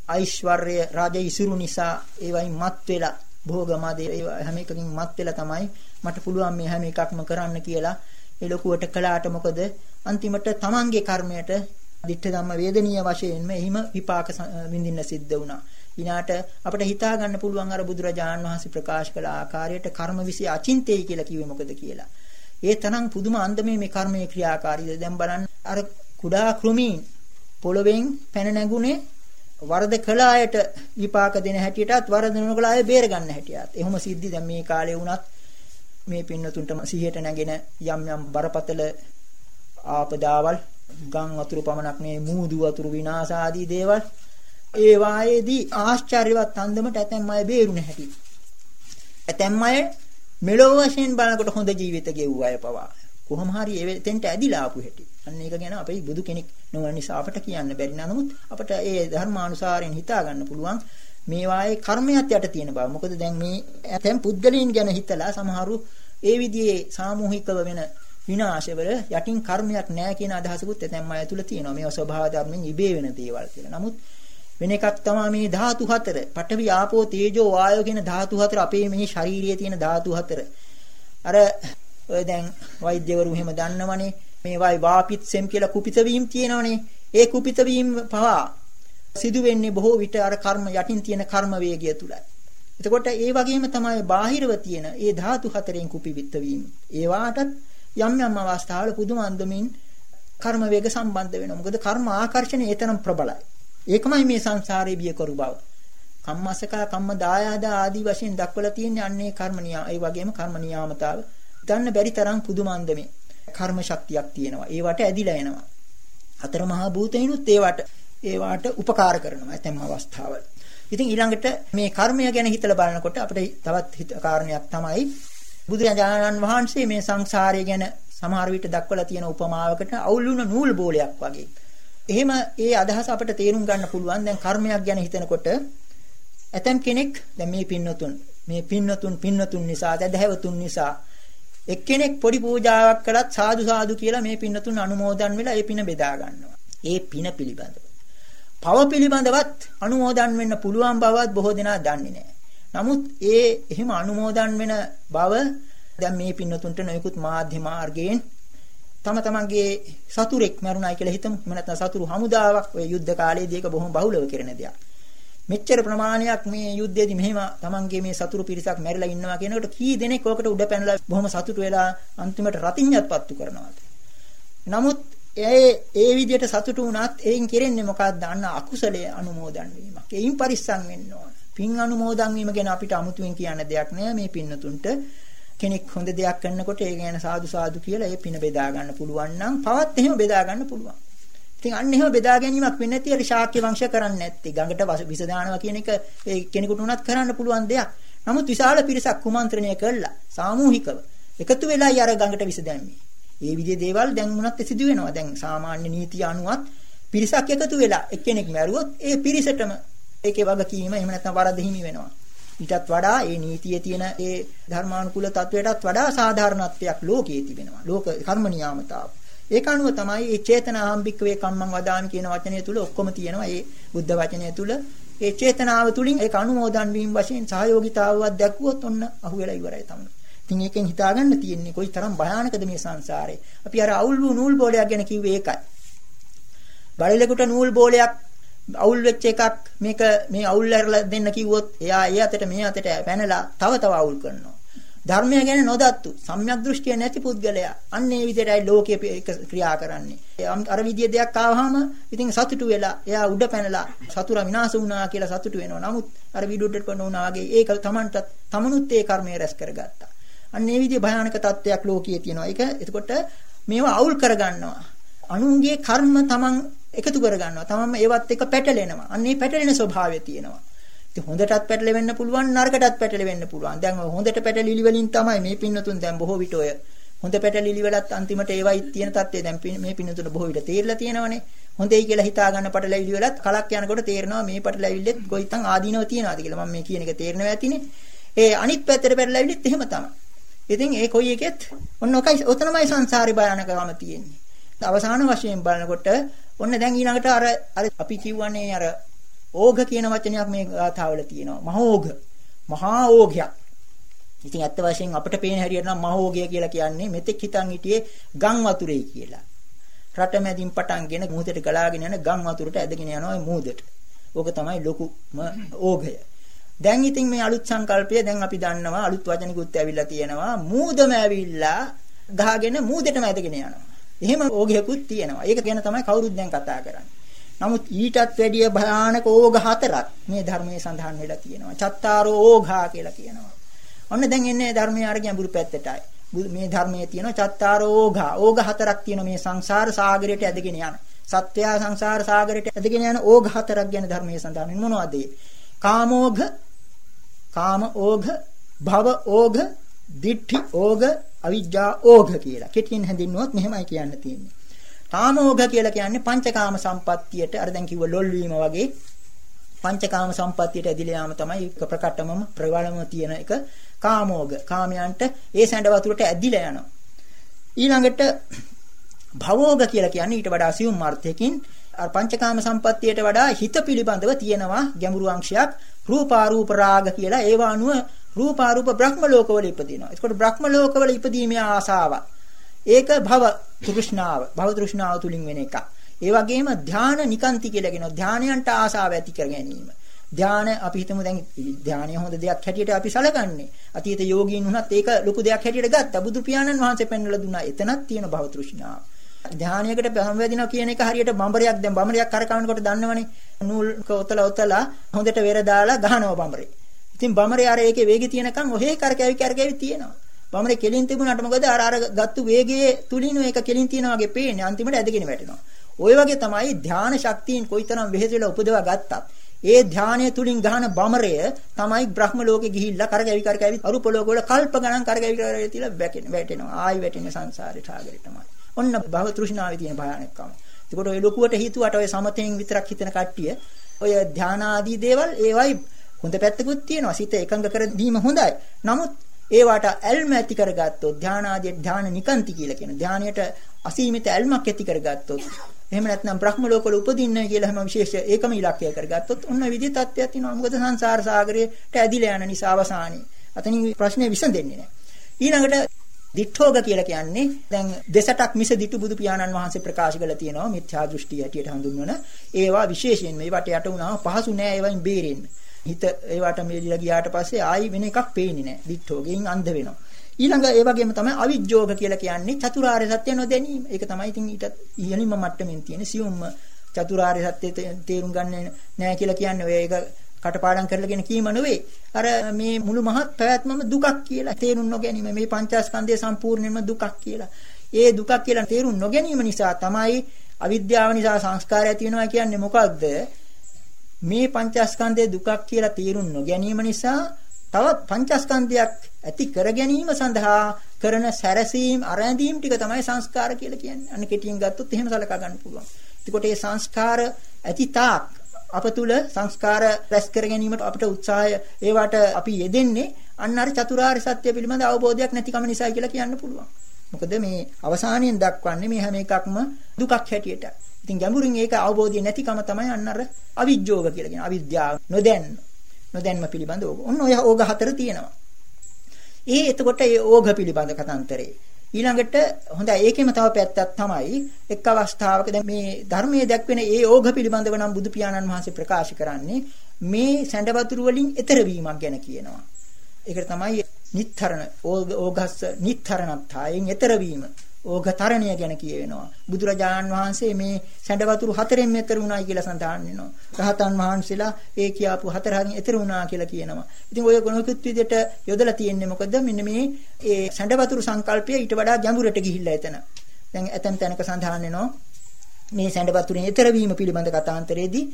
ඓශ්වර්ය රාජ ඉසුරු නිසා ඒවයින් මත් වෙලා භෝගමදේ හැම එකකින් මත් වෙලා තමයි මට පුළුවන් මේ හැම එකක්ම කරන්න කියලා ඒ ලොකුවට කළාට මොකද අන්තිමට තමන්ගේ කර්මයට දිට්ඨ ධම්ම වේදනීය වශයෙන්ම එහිම විපාක විඳින්න සිද්ධ වුණා. ඊනාට අපිට හිතා ගන්න පුළුවන් අර බුදුරජාණන් වහන්සේ ප්‍රකාශ කළ ආකාරයට කර්ම විසි අචින්තේයි කියලා කිව්වේ මොකද කියලා. ඒ තරම් පුදුම අන්දමේ මේ කර්මයේ ක්‍රියාකාරීද දැන් බලන්න අර කුඩා කෘමීන් පොළවෙන් පැන නැගුණේ වරද කළ අයට විපාක දෙන හැටියටත් වරද නොකළ අය බේර ගන්න හැටියත්. එහෙම සිද්ධි දැන් මේ කාලේ වුණත් මේ පින්නතුන්ට සිහියට නැගෙන යම් යම් බරපතල ආපදාවල් ගම් වතුර පමණක් නෙවෙයි මූදු වතුර විනාශ ආදී දේවල් ඒ වායේදී ආශ්චර්යවත් අන්දමට ඇතැම් අය බේරුණ හැටි. ඇතැම් අය මෙලොව වශයෙන් බලනකොට හොඳ ජීවිත ගෙව්ව අය පවා කොහොම හරි එතෙන්ට ඇදිලා ආපු හැටි. අන්න ඒක ගැන අපේ බුදු කෙනෙක් නොවන නිසා අපට කියන්න බැරි නමුත් අපට ඒ ධර්මානුසාරයෙන් හිතා ගන්න පුළුවන් මේ වායේ කර්මයක් යට තියෙන බව. මොකද දැන් මේ ඇතැම් පුද්ගලයන් ගැන හිතලා සමහරු ඒ විදිහේ සාමූහිකව වෙන විනාශවල යටින් කර්මයක් නැහැ කියන අදහසකුත් එතෙන්ම ඇතුළ තියෙනවා. මේවා ස්වභාව ධර්මෙන් ඉබේ වෙන දේවල් කියලා. නමුත් වෙන එකක් තමයි මේ ධාතු හතර. පඨවි ආපෝ තේජෝ වායෝ කියන ධාතු හතර අපේ මේ ශාරීරියේ තියෙන ධාතු හතර. අර ඔය දැන් වෛද්‍යවරු එහෙම දන්නවනේ. මේ වයි වාපිත් සෙම් කියලා කුපිත වීම තියෙනවනේ. ඒ කුපිත වීම පවා සිදු වෙන්නේ බොහෝ විට අර කර්ම යටින් තියෙන කර්ම වේගය තුලයි. එතකොට ඒ වගේම තමයි බාහිරව තියෙන ඒ ධාතු හතරෙන් කුපිවිත් වීම. ඒ වාටත් යම් යම් අවස්ථාවල පුදුම අන්දමින් කර්ම වේග සම්බන්ධ වෙනවා. මොකද කර්ම ආකර්ෂණය ඒ තරම් ප්‍රබලයි. ඒකමයි මේ සංසාරේ බිය කරු බව. කම්මසකා කම්ම දායාද ආදී වශයෙන් දක්වලා තියෙන්නේ අන්නේ කර්ම නියා. ඒ වගේම කර්ම නියාමතාව. ගන්න බැරි තරම් පුදුම අන්දමේ කර්ම ශක්තියක් තියෙනවා. ඒවට ඇදිලා එනවා. අතර මහා භූතයිනුත් ඒවට ඒවට උපකාර කරනවා ඇතැම් අවස්ථාවල. ඉතින් ඊළඟට මේ කර්මය ගැන හිතලා බලනකොට අපිට තවත් හිත කාරණයක් තමයි බුදුරජාණන් වහන්සේ මේ සංසාරය ගැන සමහර විට දක්වලා තියෙන උපමාවකට අවුල් වුණ නූල් බෝලයක් වගේ. එහෙම ඒ අදහස අපිට තේරුම් ගන්න පුළුවන්. දැන් කර්මයක් ගැන හිතනකොට ඇතම් කෙනෙක් දැන් මේ පින්නතුන් මේ පින්නතුන් පින්නතුන් නිසා දැදහැවතුන් නිසා එක්කෙනෙක් පොඩි පූජාවක් කළත් සාදු සාදු කියලා මේ පින්නතුන් අනුමෝදන් වෙලා ඒ පින බෙදා ගන්නවා. ඒ පින පිළිබඳව. පව පිළිබඳවත් අනුමෝදන් වෙන්න පුළුවන් බවත් බොහෝ දෙනා දන්නේ නැහැ. නමුත් ඒ එහෙම අනුමෝදන් වෙන බව දැන් මේ පින්නතුන්ට නොයෙකුත් මාධ්‍ය මාර්ගයෙන් තම තමන්ගේ සතුරෙක් මරුණයි කියලා හිතමු. එහෙම නැත්නම් සතුරු හමුදාවක් ඔය යුද්ධ කාලයේදී ඒක බොහොම බහුලව කරන දෙයක්. මෙච්චර ප්‍රමාණයක් මේ යුද්ධයේදී මෙහෙම Tamanගේ මේ සතුරු පිරිසක් මැරිලා ඉන්නවා කියනකොට කී දෙනෙක් ඔකට උඩ පැනලා බොහොම සතුටු වෙලා අන්තිමට රතිඤ්ඤත් පත්තු කරනවාද නමුත් ඒ ඒ විදිහට සතුටු වුණත් එයින් කෙරෙන්නේ මොකක්ද? අන්න අකුසලයේ අනුමෝදන් වීමක්. එයින් පරිස්සම් වෙන්න ඕන. පින් අනුමෝදන් වීම ගැන අපිට අමුතුවෙන් කියන්න දෙයක් නෑ මේ පින්නතුන්ට. කෙනෙක් හොඳ දෙයක් කරනකොට ඒ ගැන සාදු සාදු කියලා ඒ පින බෙදා ගන්න පුළුවන් නම් පවත් එහෙම බෙදා ගන්න පුළුවන්. ඉතින් අන්න එහෙම බෙදා ගැනීමක් වෙන්නේ නැති අර ශාක්‍ය වංශ කරන්නේ නැත්තේ. ගඟට විස දානවා කියන එක ඒ කෙනෙකුට උනත් කරන්න පුළුවන් දෙයක්. නමුත් විශාල පිරිසක් කුමන්ත්‍රණය කළා සාමූහිකව එකතු වෙලායි අර ගඟට විස දැම්මේ. ඒ විදිහේ දේවල් දැන් උනත් සිදු වෙනවා. දැන් සාමාන්‍ය නීතිය අනුවත් පිරිසක් එකතු වෙලා එක්කෙනෙක් මැරුවොත් ඒ පිරිසටම ඒකේ වගකීම එහෙම නැත්නම් වරද හිමි වෙනවා. ඊටත් වඩා ඒ නීතියේ තියෙන ඒ ධර්මානුකූල තත්වයටත් වඩා සාධාරණත්වයක් ලෝකයේ තිබෙනවා. ලෝක කර්ම නියාමතාව. ඒක අනුව තමයි මේ චේතනාම්බික වේ කම්මං වදාමි කියන වචනය තුල ඔක්කොම තියෙනවා. ඒ බුද්ධ වචනය තුල ඒ චේතනාව තුලින් ඒක අනුමෝදන් වීම වශයෙන් සහයෝගිතාවවත් දැක්වුවොත් ඔන්න අහුවෙලා ඉවරයි තමයි. ඉතින් ඒකෙන් හිතාගන්න තියෙන්නේ කොයි තරම් භයානකද මේ සංසාරේ. අපි අර අවුල් වූ නූල් බෝලයක් ගැන කිව්වේ ඒකයි. බඩලෙකුට නූල් බෝලයක් අවුල් වෙච්ච එකක් මේක මේ අවුල් ඇරලා දෙන්න කිව්වොත් එයා ඒ අතට මේ අතට පැනලා තව තව අවුල් කරනවා. ධර්මය ගැන නොදත්තු සම්‍යක් දෘෂ්ටිය නැති පුද්ගලයා අන්න ඒ විදිහටයි ලෝකයේ ක්‍රියා කරන්නේ. අර විදිය දෙයක් ආවහම ඉතින් සතුටු වෙලා එයා උඩ පැනලා සතුරා විනාශ වුණා කියලා සතුටු වෙනවා. නමුත් අර විදුඩට පන වුණා වගේ ඒක තමන්ට තමනුත් ඒ කර්මය රැස් කරගත්තා. අන්න ඒ විදිහ භයානක තත්ත්වයක් ලෝකයේ තියෙනවා. ඒක එතකොට මේවා අවුල් කරගන්නවා. අනුන්ගේ කර්ම තමන් එකතු කර ගන්නවා. තමන්ම ඒවත් එක පැටලෙනවා. අන්න ඒ පැටලෙන ස්වභාවය තියෙනවා. ඉතින් හොඳටත් පැටලෙන්න පුළුවන් නරකටත් පැටලෙන්න පුළුවන්. දැන් හොඳට පැටලිලි වලින් තමයි මේ පින්නතුන් දැන් බොහෝ විට ඔය හොඳ පැටලිලි වලත් අන්තිමට ඒවයි තියෙන තත්ත්වය දැන් මේ පින්නතුන බොහෝ විට තේරලා තියෙනවනේ. හොඳයි කියලා හිතා ගන්න පටලැවිලි වලත් කලක් යනකොට තේරෙනවා මේ පටලැවිල්ලෙත් කොයිතම් ආදීනව තියනවාද කියලා. මම මේ කියන එක තේරෙනවා ඇතිනේ. ඒ අනිත් පැත්තට පැටලැවිලිත් එහෙම තමයි. ඉතින් ඒ කොයි එකෙත් ඔන්න ඔකයි ඔතනමයි සංසාරේ භයානකම තියෙන්නේ. අවසාන වශයෙන් බලනකොට ඔන්න දැන් ඊළඟට අර අර අපි කියවනේ අර ඕඝ කියන වචනයක් මේ ගාථාවල තියෙනවා. මහෝඝ. මහා ඕඝයක්. ඉතින් ඇත්ත වශයෙන් අපිට පේන හැටියට නම් මහෝඝය කියලා කියන්නේ මෙතෙක් හිතන් හිටියේ ගම් වතුරේ කියලා. රට මැදින් පටන්ගෙන මුහුදට ගලාගෙන යන ගම් වතුරට ඇදගෙන යනවා මුහුදට. ඕක තමයි ලොකුම ඕඝය. දැන් ඉතින් මේ අලුත් සංකල්පය දැන් අපි දන්නවා අලුත් වචනිකුත් ඇවිල්ලා තියෙනවා. මූදම ඇවිල්ලා ගහගෙන මූදෙටම ඇදගෙන යනවා. එහෙම ඕගයකුත් තියෙනවා. ඒක ගැන තමයි කවුරුත් දැන් කතා කරන්නේ. නමුත් ඊටත් වැඩිය භයානක ඕඝ හතරක් මේ ධර්මයේ සඳහන් වෙලා තියෙනවා. චත්තාරෝ ඕඝා කියලා කියනවා. ඔන්න දැන් එන්නේ ධර්මයේ අර ගැඹුරු පැත්තටයි. මේ ධර්මයේ තියෙන චත්තාරෝ ඕඝා. ඕඝ හතරක් තියෙන මේ සංසාර සාගරයට ඇදගෙන යන. සත්‍යා සංසාර සාගරයට ඇදගෙන යන ඕඝ හතරක් ගැන ධර්මයේ සඳහන් වෙන මොනවද ඒ? කාමෝඝ, කාම ඕඝ, භව ඕඝ, දිඨි ඕඝ, අවිජ්ජා ඕඝ කියලා. කෙටියෙන් හැඳින්නුවොත් මෙහෙමයි කියන්න තියෙන්නේ. කාමෝඝ කියලා කියන්නේ පංචකාම සම්පත්තියට අර දැන් කිව්ව ලොල් වීම වගේ පංචකාම සම්පත්තියට ඇදිලා යාම තමයි එක ප්‍රකටමම ප්‍රවලම තියෙන එක කාමෝඝ. කාමයන්ට ඒ සැඬ වතුරට ඇදිලා යනවා. ඊළඟට භවෝග කියලා කියන්නේ ඊට වඩා සියුම් අර්ථයකින් අර පංචකාම සම්පත්තියට වඩා හිත පිළිබඳව තියෙනවා ගැඹුරු අංශයක් රූපාරූප රාග කියලා ඒවා අනුව රූපාරූප බ්‍රහ්ම ලෝකවල ඉපදිනවා. ඒකට බ්‍රහ්ම ලෝකවල ඉපදීමේ ආසාවක්. ඒක භව තෘෂ්ණාව. භව තෘෂ්ණාව තුලින් වෙන එකක්. ඒ වගේම ධාන නිකාන්ති කියලා කියනවා. ධානයන්ට ආසාව ඇති කර ගැනීම. ධාන අපි හිතමු දැන් ධානය හොඳ දෙයක් හැටියට අපි සැලකන්නේ. අතීත යෝගීන් වුණත් ඒක ලොකු දෙයක් හැටියට ගත්තා. බුදු පියාණන් වහන්සේ පෙන්වලා දුන්නා. එතනක් තියෙන භව තෘෂ්ණාව. ධානයකට සම්වැදිනවා කියන එක හරියට බඹරයක් දැන් බඹරයක් කරකවනකොට දන්නවනේ. නූල් ඔතල ඔතලා හොඳට වෙර දාලා ගහනවා බඹරේ. ඉතින් බඹරේ අර ඒකේ වේගය තියෙනකන් ඔහේ කරකැවි කරකැවි තියෙනවා. වමනේ කෙලින් තිබුණාට මොකද අර අර ගත්තු වේගයේ තුලින් ඒක කෙලින් තියනා වගේ පේන්නේ අන්තිමට ඇදගෙන වැටෙනවා. ওই වගේ තමයි ධාන ශක්තියින් කොයිතරම් වෙහෙසෙලා උපදවා ගත්තත් ඒ ධානය තුලින් ගහන බමරය තමයි බ්‍රහ්ම ලෝකෙ ගිහිල්ලා කරකැවි කරකැවි අරුප ලෝක වල කල්ප ගණන් කරකැවි කරකැවි තියලා වැටෙනවා. ආයි වැටෙන සංසාරේ සාගරේ තමයි. ඔන්න භව තෘෂ්ණාවේ තියෙන භයානකම. ඒකට ඔය ලොකුවට හිතුවට ඔය සමතෙන් විතරක් හිතන කට්ටිය ඔය ධානාදී දේවල් ඒවයි හොඳ පැත්තකුත් තියෙනවා. සිත එකඟ කර දීම හොඳයි. නමුත් ඒවට ඇල්ම ඇති කරගත්තොත් ධානාදී ධාන නිකාන්ති කියලා කියන ධානයට අසීමිත ඇල්මක් ඇති කරගත්තොත් එහෙම නැත්නම් බ්‍රහ්ම ලෝකවල උපදින්න කියලා හැම විශේෂ ඒකම ඉලක්කය කරගත්තොත් ඔන්න විදිහ තත්ත්වයක් තියෙනවා මොකද සංසාර සාගරයට ඇදිලා යන නිසා අවසානයේ අතනින් ප්‍රශ්නේ විසඳෙන්නේ නැහැ ඊළඟට දිඨෝග කියලා කියන්නේ දැන් දෙසටක් මිස දිටු බුදු පියාණන් වහන්සේ ප්‍රකාශ කළා තියෙනවා මිත්‍යා දෘෂ්ටි හැටියට හඳුන්වන ඒවා විශේෂයෙන් මේවට යට වුණාම පහසු නෑ ඒවෙන් බේරෙන්න. හිත ඒවට මෙලිලා ගියාට පස්සේ ආයි වෙන එකක් පේන්නේ නෑ. දිඨෝගෙන් අන්ධ වෙනවා. ඊළඟ ඒ වගේම තමයි අවිජ්ජෝග කියලා කියන්නේ චතුරාර්ය සත්‍ය නොදැනීම. ඒක තමයි ඉතින් ඊට ඉහළින්ම මට්ටමින් තියෙන සියුම්ම චතුරාර්ය සත්‍ය තේරුම් ගන්න නෑ කියලා කියන්නේ ඔය ඒක කටපාඩම් කරලාගෙන කීම නෙවෙයි. අර මේ මුළු මහත් පැවැත්මම දුකක් කියලා තේරුම් නොගැනීම මේ පංචස්කන්ධය සම්පූර්ණයෙන්ම දුකක් කියලා. ඒ දුකක් කියලා තේරුම් නොගැනීම නිසා තමයි අවිද්‍යාව නිසා සංස්කාරය ඇති වෙනවා කියන්නේ මොකක්ද? මේ පංචස්කන්ධය දුකක් කියලා තේරුම් නොගැනීම නිසා තවත් පංචස්කන්ධයක් ඇති කර ගැනීම සඳහා කරන සැරසීම් අරැඳීම් ටික තමයි සංස්කාර කියලා කියන්නේ. අන්න කෙටියෙන් ගත්තොත් එහෙම සලකා ගන්න පුළුවන්. එතකොට මේ සංස්කාර ඇති තාක් අප තුල සංස්කාර රැස් කර ගැනීමට අපිට උත්සාහය ඒවට අපි යෙදෙන්නේ අන්න අර චතුරාර්ය සත්‍ය පිළිබඳ අවබෝධයක් නැතිකම නිසායි කියලා කියන්න පුළුවන්. මොකද මේ අවසානයෙන් දක්වන්නේ මේ හැම එකක්ම දුකක් හැටියට. ඉතින් ගැඹුරින් ඒක අවබෝධය නැතිකම තමයි අන්න අර අවිජ්ජෝග කියලා කියන අවිද්‍යාව නොදැන්න. නොදැන්ම පිළිබඳ ඕග. ඔන්න ඔය ඕග හතර තියෙනවා. ඒ එතකොට ඒ ඕග පිළිබඳ කතන්තරේ. ඊළඟට හොඳයි ඒකෙම තව පැත්තක් තමයි එක් අවස්ථාවක දැන් මේ ධර්මයේ දැක්වෙන ඒ ඕඝ පිළිබඳව නම් බුදු පියාණන් වහන්සේ ප්‍රකාශ කරන්නේ මේ සැඬ වතුර වලින් ඈතර වීමක් ගැන කියනවා. ඒකට තමයි නිත්තරණ ඕඝස්ස නිත්තරණත්තායෙන් ඈතර වීම. ඕඝතරණය ගැන කියවෙනවා. බුදුරජාණන් වහන්සේ මේ සැඬ වතුරු හතරෙන් මෙතර වුණායි කියලා සඳහන් වෙනවා. රහතන් වහන්සේලා ඒ කියපු හතරෙන් එතර වුණා කියලා කියනවා. ඉතින් ඔය ගුණකුත් විදිහට යොදලා තියෙන්නේ මොකද? මෙන්න මේ ඒ සැඬ වතුරු සංකල්පය ඊට වඩා ගැඹුරට ගිහිල්ලා එතන. දැන් ඇතන් තැනක සඳහන් වෙනවා මේ සැඬ වතුරෙන් එතර වීම පිළිබඳ කතාන්තරයේදී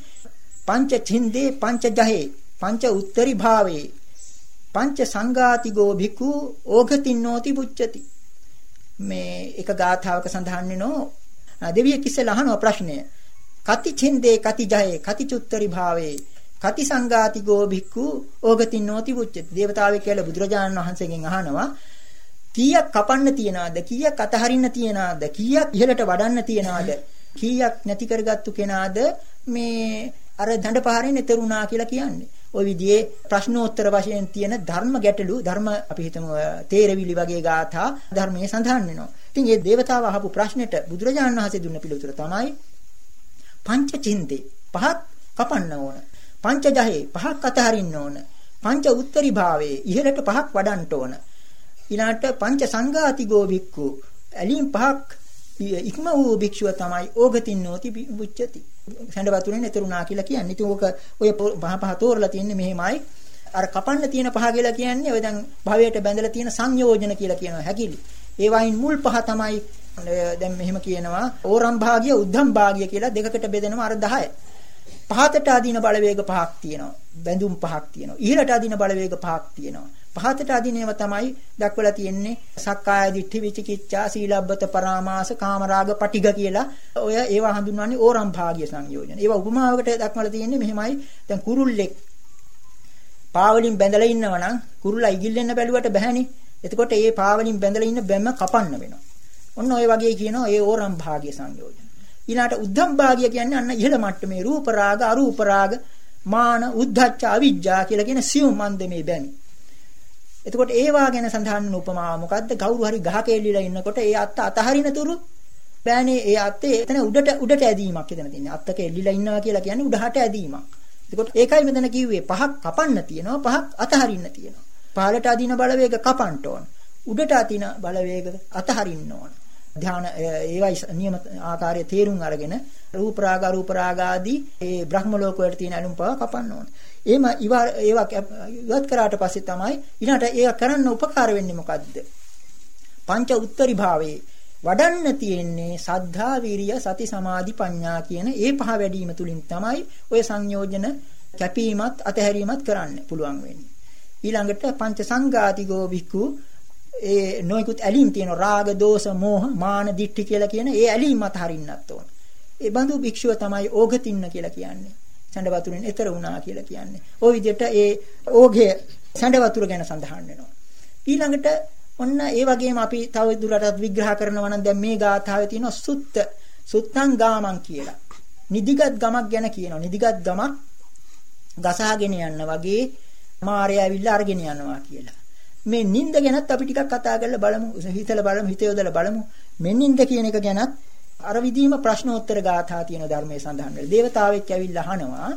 පංච ඡින්දේ පංච ජහේ පංච උත්තරී භාවේ පංච සංඝාතිගෝ භික්ඛු ඕඝතින්නෝති පුච්චති මේ එක ගාථාවක සඳහන් වෙනෝ දෙවියෙක් ඉස්සෙල්ලා අහනවා ප්‍රශ්නය. කති ඡින්දේ කති ජයේ කති චුත්තරි භාවේ කති සංඝාතිගෝ භික්ඛු ඕගතින්නෝති පුච්චති. දේවතාවෙක් කියලා බුදුරජාණන් වහන්සේගෙන් අහනවා කීයක් කපන්න තියනවාද කීයක් අතහරින්න තියනවාද කීයක් ඉහළට වඩන්න තියනවාද කීයක් නැති කරගත්තු කෙනාද? මේ අර දඬ පහරෙන් එතරුණා කියලා කියන්නේ. ওই විදිහේ ප්‍රශ්නෝත්තර වශයෙන් තියෙන ධර්ම ගැටලු ධර්ම අපි හිතමු තේරවිලි වගේ ગાථා ධර්මයේ සඳහන් වෙනවා. ඉතින් මේ దేవතාව අහපු ප්‍රශ්නෙට බුදුරජාණන් වහන්සේ දුන්න පිළිතුර තමයි පංච චින්තේ පහක් කපන්න ඕන. පංචජහේ පහක් අතහරින්න ඕන. පංච උත්තරී භාවයේ ඉහළට පහක් වඩන්න ඕන. ඊළාට පංච සංඝාති ගෝවික්කු ඇලීම් පහක් ඉක්ම වූ භික්ෂුව තමයි ඕගතින්නෝති බුච්චති. සැඬ වතුරෙන් එතරුණා කියලා කියන්නේ. ඉතින් ඕක ඔය පහ පහ තෝරලා තියෙන්නේ මෙහෙමයි. අර කපන්න තියෙන පහ කියලා කියන්නේ ඔය දැන් භවයට බැඳලා තියෙන සංයෝජන කියලා කියනවා හැකිලි. ඒ වයින් මුල් පහ තමයි දැන් මෙහෙම කියනවා ඕරම් භාගිය උද්ධම් භාගිය කියලා දෙකකට බෙදෙනවා අර 10. පහතට අදින බලවේග පහක් තියෙනවා. බැඳුම් පහක් තියෙනවා. ඉහළට අදින බලවේග පහක් තියෙනවා. පහතට අදිනේව තමයි දක්වලා තියෙන්නේ සක්කාය දිට්ඨි විචිකිච්ඡා සීලබ්බත පරාමාස කාමරාග පටිග කියලා ඔය ඒවා හඳුන්වන්නේ ඕරම් භාග්‍ය සංයෝජන. ඒවා උපමාවකට දක්වලා තියෙන්නේ මෙහෙමයි. දැන් කුරුල්ලෙක් පාවලින් බැඳලා ඉන්නවනම් කුරුල්ලා ඉගිල්ලෙන්න බැලුවට බෑනේ. එතකොට ඒ පාවලින් බැඳලා ඉන්න බැම්ම කපන්න වෙනවා. ඔන්න ඔය වගේ කියනවා ඒ ඕරම් භාග්‍ය සංයෝජන. ඊළාට උද්ධම් භාග්‍ය කියන්නේ අන්න ඉහළ මට්ටමේ රූප රාග අරූප රාග මාන උද්ධච්ච අවිජ්ජා කියලා කියන සියුම් මන්දමේ බැමි. එතකොට ඒවා ගැන සඳහන් වන උපමාව මොකද්ද? කවුරු හරි ගහක එල්ලිලා ඉන්නකොට ඒ අත්ත අතහරින තුරු බෑනේ ඒ අත්තේ එතන උඩට උඩට ඇදීමක් එතන තියෙන්නේ. අත්තක එල්ලිලා ඉන්නවා කියලා කියන්නේ උඩහට ඇදීමක්. එතකොට ඒකයි මෙතන කිව්වේ පහක් කපන්න තියෙනවා පහක් අතහරින්න තියෙනවා. පහලට අදින බලවේග කපන්න ඕන. උඩට අදින බලවේග අතහරින්න ඕන. ධාන ඒවයි නියම ආකාරයේ තේරුම් අරගෙන රූප රාග රූප රාග ආදී ඒ බ්‍රහ්ම ලෝක වලට තියෙන අනුන් පව කපන්න ඕන. එහෙම ඒවා ඉවත් කරාට පස්සේ තමයි ඊළඟට ඒක කරන්න උපකාර වෙන්නේ මොකද්ද? පංච උත්තරී භාවයේ වඩන්න තියෙන්නේ සද්ධා විරිය සති සමාධි ප්‍රඥා කියන ඒ පහ වැඩිම තුලින් තමයි ඔය සංයෝජන කැපීමත් අතහැරීමත් කරන්න පුළුවන් වෙන්නේ. ඊළඟට පංච සංඝාතිගෝ වික්ඛු ඒ නොයිකුත් ඇලීම් තියෙන රාග දෝෂ මෝහ මාන දිට්ඨි කියලා කියන ඒ ඇලීම් අතහරින්නත් ඕන. ඒ බඳු භික්ෂුව තමයි ඕගතින්න කියලා කියන්නේ. සැඬ වතුරෙන් එතර වුණා කියලා කියන්නේ. ওই විදිහට ඒ ඕඝය සැඬ වතුර ගැන සඳහන් වෙනවා. ඊළඟට ඔන්න ඒ වගේම අපි තව දුරටත් විග්‍රහ කරනවා නම් දැන් මේ ගාථාවේ තියෙන සුත්ත සුත්තං ගාමං කියලා. නිදිගත් ගමක් ගැන කියනවා. නිදිගත් ගමක් ගසාගෙන යන්න වගේ මාරය ඇවිල්ලා අරගෙන යනවා කියලා. මේ නිින්ද ගැනත් අපි ටිකක් කතා කරලා බලමු. හිතලා බලමු, හිත යොදලා බලමු. මේ නිින්ද කියන එක ගැනත් අර විදීම ප්‍රශ්නෝත්තර ගාථා තියෙන ධර්මයේ සඳහන් වෙලා. දේවතාවෙක් ඇවිල්ලා අහනවා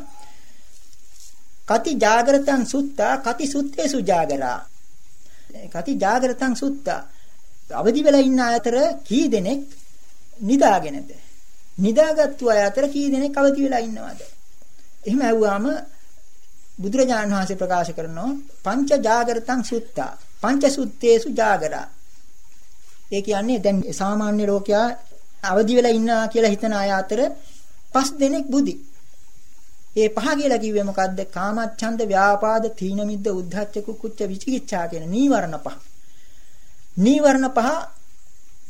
කති ජාගරතං සුත්තා කති සුත්තේසු ජාගරා. කති ජාගරතං සුත්තා. අවදි වෙලා ඉන්න අතර කී දෙනෙක් නිදාගෙනද? නිදාගත්තු අය අතර කී දෙනෙක් අවදි වෙලා ඉන්නවද? එහෙම ඇහුවාම බුදුරජාණන් වහන්සේ ප්‍රකාශ කරනවා පංච ජාගරතං සුත්තා පංච සුත්තේසු ජාගරා ඒ කියන්නේ දැන් සාමාන්‍ය ලෝකයා අවදි වෙලා ඉන්නා කියලා හිතන අය අතර පස් දෙනෙක් බුදි. ඒ පහ කියලා කිව්වේ මොකද්ද? කාමච්ඡන්ද, ව්‍යාපාද, තීන මිද්ද, උද්ධච්ච, කුක්කුච්ච, විචිකිච්ඡා කියන නීවරණ පහ. නීවරණ පහ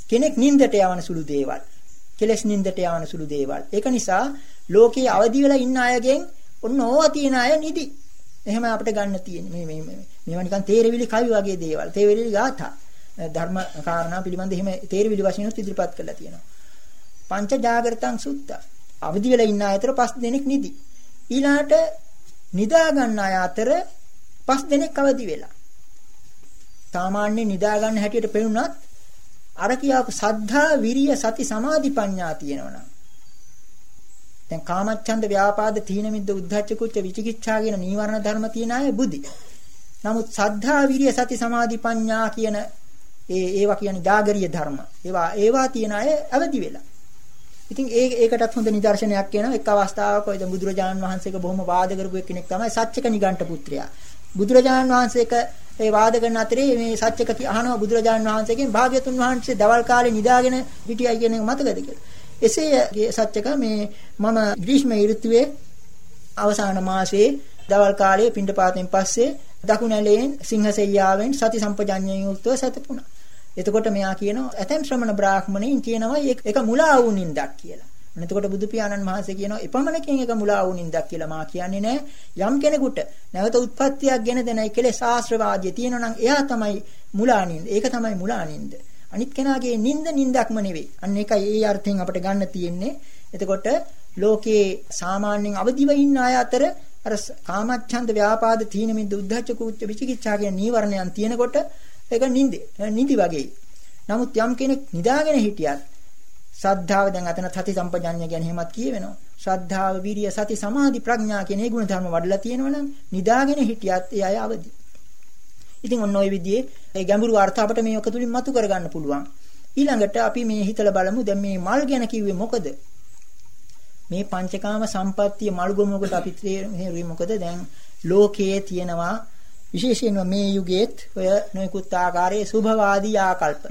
කෙනෙක් නින්දට යවන සුළු දේවල්. කෙලස් නින්දට යවන සුළු දේවල්. ඒක නිසා ලෝකයේ අවදි වෙලා ඉන්න අයගෙන් ඔන්න ඕවා තියෙන අය නිදි. එහෙම අපිට ගන්න තියෙන්නේ මේ මේ මේවා නිකන් තේරවිලි කවි වගේ දේවල්. තේරවිලි ගාථා. ධර්ම කාරණා පිළිබඳ එහෙම තේරවිලි වශයෙන් ඉදිරිපත් කරලා තියෙනවා. පංච ජාගරතං සුත්ත. අවදි වෙලා ඉන්න අතර පස් දෙනෙක් නිදි. ඊළාට නිදා ගන්න අය අතර පස් දෙනෙක් අවදි වෙලා. සාමාන්‍ය නිදා ගන්න හැටියට පෙනුනත් අර කියාපු සද්ධා විරිය සති සමාධි ප්‍රඥා තියෙනවනම් දැන් කාමච්ඡන්ද ව්‍යාපාද තීන මිද්ද උද්ධච්ච කුච්ච විචිකිච්ඡා කියන නීවරණ ධර්ම තියෙන අය බුද්ධි. නමුත් සද්ධා විරිය සති සමාධි ප්‍රඥා කියන ඒ ඒවා කියන්නේ ජාගරීය ධර්ම. ඒවා ඒවා තියෙන අය අවදි වෙලා. ඉතින් ඒ ඒකටත් හොඳ නිදර්ශනයක් වෙනවා එක් අවස්ථාවක ඔය බුදුරජාණන් වහන්සේක බොහොම වාද කරපු කෙනෙක් තමයි සත්‍යක නිගණ්ඨ පුත්‍රයා. බුදුරජාණන් වහන්සේක ඒ වාද කරන අතරේ මේ සත්‍යක අහනවා බුදුරජාණන් වහන්සේගෙන් භාග්‍යතුන් වහන්සේ දවල් කාලේ නිදාගෙන හිටියයි කියන එක මතකද කියලා. එසේ සත්‍යක මේ මම ග්‍රීෂ්ම ඍතුවේ අවසාන මාසයේ දවල් කාලයේ පින්ඩපාතෙන් පස්සේ දකුණැලෙන් සිංහසෙයියාවෙන් සති සම්පජඤ්ඤයෙන් යුක්තව සතපුණා. එතකොට මෙයා කියනවා ඇතැම් ශ්‍රමණ බ්‍රාහ්මණයින් කියනවා ඒක මුලා වූ නින්දක් කියලා. එතකොට බුදු පියාණන් වහන්සේ කියනවා එපමණකින් ඒක මුලා වූ නින්දක් කියලා මා කියන්නේ නෑ. යම් කෙනෙකුට නැවත උත්පත්තියක් ගැන දෙනයි කියලා ශාස්ත්‍රවාදිය තියෙනවා නම් එයා තමයි මුලා නින්ද. ඒක තමයි මුලා නින්ද. අනිත් කෙනාගේ නින්ද නින්දක්ම නෙවෙයි. අන්න ඒකයි ඒ අර්ථයෙන් අපිට ගන්න තියෙන්නේ. එතකොට ලෝකයේ සාමාන්‍යයෙන් අවදිව ඉන්න අය අතර අර කාමච්ඡන්ද ව්‍යාපාද තීන මිද්ද උද්ධච්ච කුච්ච විචිකිච්ඡා කියන නීවරණයන් තියෙනකොට ඒක නිින්දේ. නිදි වගේ. නමුත් යම් කෙනෙක් නිදාගෙන හිටියත් ශ්‍රද්ධාව දැන් අතන සති සම්පජඤ්ඤය ගැන එහෙමත් කියවෙනවා. ශ්‍රද්ධාව, විරිය, සති, සමාධි, ප්‍රඥා කියන මේ ගුණ ධර්ම වඩලා තියෙනවනම් නිදාගෙන හිටියත් ඒ අය අවදි. ඉතින් ඔන්න ඔය විදිහේ ඒ ගැඹුරු අර්ථ අපිට මේක තුලින් මතු කරගන්න පුළුවන්. ඊළඟට අපි මේ හිතලා බලමු දැන් මේ මල් ගැන කිව්වේ මොකද? මේ පංචකාම සම්පත්තිය මල්ගොමුකට අපි තේරුවේ මොකද? දැන් ලෝකයේ තියෙනවා විශේෂයෙන්ම මේ යුගයේත් ඔය නොයෙකුත් ආකාරයේ සුභවාදී ආකල්ප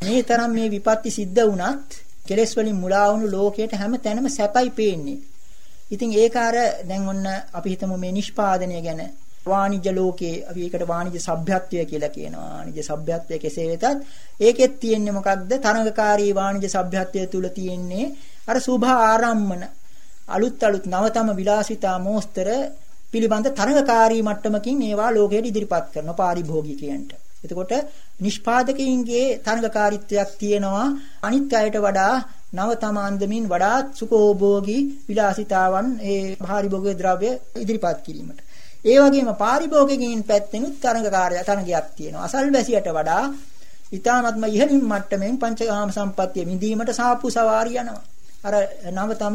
මේ තරම් මේ විපත්ති සිද්ධ වුණත් කෙලෙස් වලින් මුලා වුණු ලෝකයට හැම තැනම සැපයි පේන්නේ. ඉතින් ඒක අර දැන් ඔන්න අපි හිතමු මේ නිෂ්පාදනය ගැන වාණිජ ලෝකයේ අපි ඒකට වාණිජ සભ્યත්වය කියලා කියනවා. වාණිජ සભ્યත්වය කෙසේ වෙතත් ඒකෙත් තියෙන්නේ මොකක්ද? තරඟකාරී වාණිජ සભ્યත්වය තුල තියෙන්නේ අර සුභ ආරම්මන අලුත් අලුත් නවතම විලාසිතා මෝස්තර පිළිබඳ තරඟකාරී මට්ටමකින් ඒවා ලෝකයට ඉදිරිපත් කරන පාරිභෝගිකයන්ට. එතකොට නිෂ්පාදකයින්ගේ තරඟකාරීත්වයක් තියෙනවා අනිත් අයට වඩා නවතම අන්දමින් වඩාත් සුඛෝභෝගී විලාසිතාවන් ඒ පාරිභෝගික ද්‍රව්‍ය ඉදිරිපත් කිරීමට. ඒ වගේම පාරිභෝගිකයින් පැත්තෙනුත් තරඟකාරය තරඟයක් තියෙනවා. අසල්වැසියට වඩා ඊ타ත්ම ඉහළින් මට්ටමින් පංචකාම සම්පත්තිය විඳීමට සාපු සවාරි යනවා. අර නවතම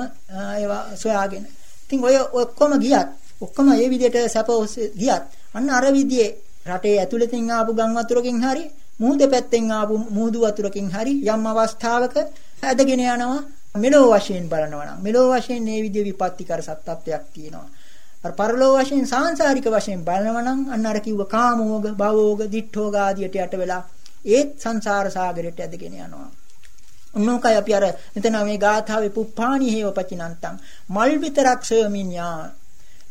ඒවා සොයාගෙන. ඉතින් ඔය ඔක්කොම ගියත් ඔක්කොම ඒ විදිහට සැප ගියත් අන්න අර විදිහේ රටේ ඇතුළතින් ආපු ගම් වතුරකින් හරි මුහුද පැත්තෙන් ආපු මුහුදු වතුරකින් හරි යම් අවස්ථාවක ඇදගෙන යනවා මෙලෝ වශයෙන් බලනවා නම් මෙලෝ වශයෙන් මේ විදිහේ විපත්තිකර සත්‍යත්වයක් තියෙනවා. අර පරලෝ වශයෙන් සාංශාරික වශයෙන් බලනවා නම් අන්න අර කිව්ව කාමෝග, භවෝග, දිඨෝග ආදියට යට වෙලා ඒත් සංසාර සාගරයට ඇදගෙන යනවා. උන්නෝකයි අපි අර මෙතන මේ ගාථාවේ පුප්පාණි හේව පචිනන්තං මල් විතරක් සොයමින් යා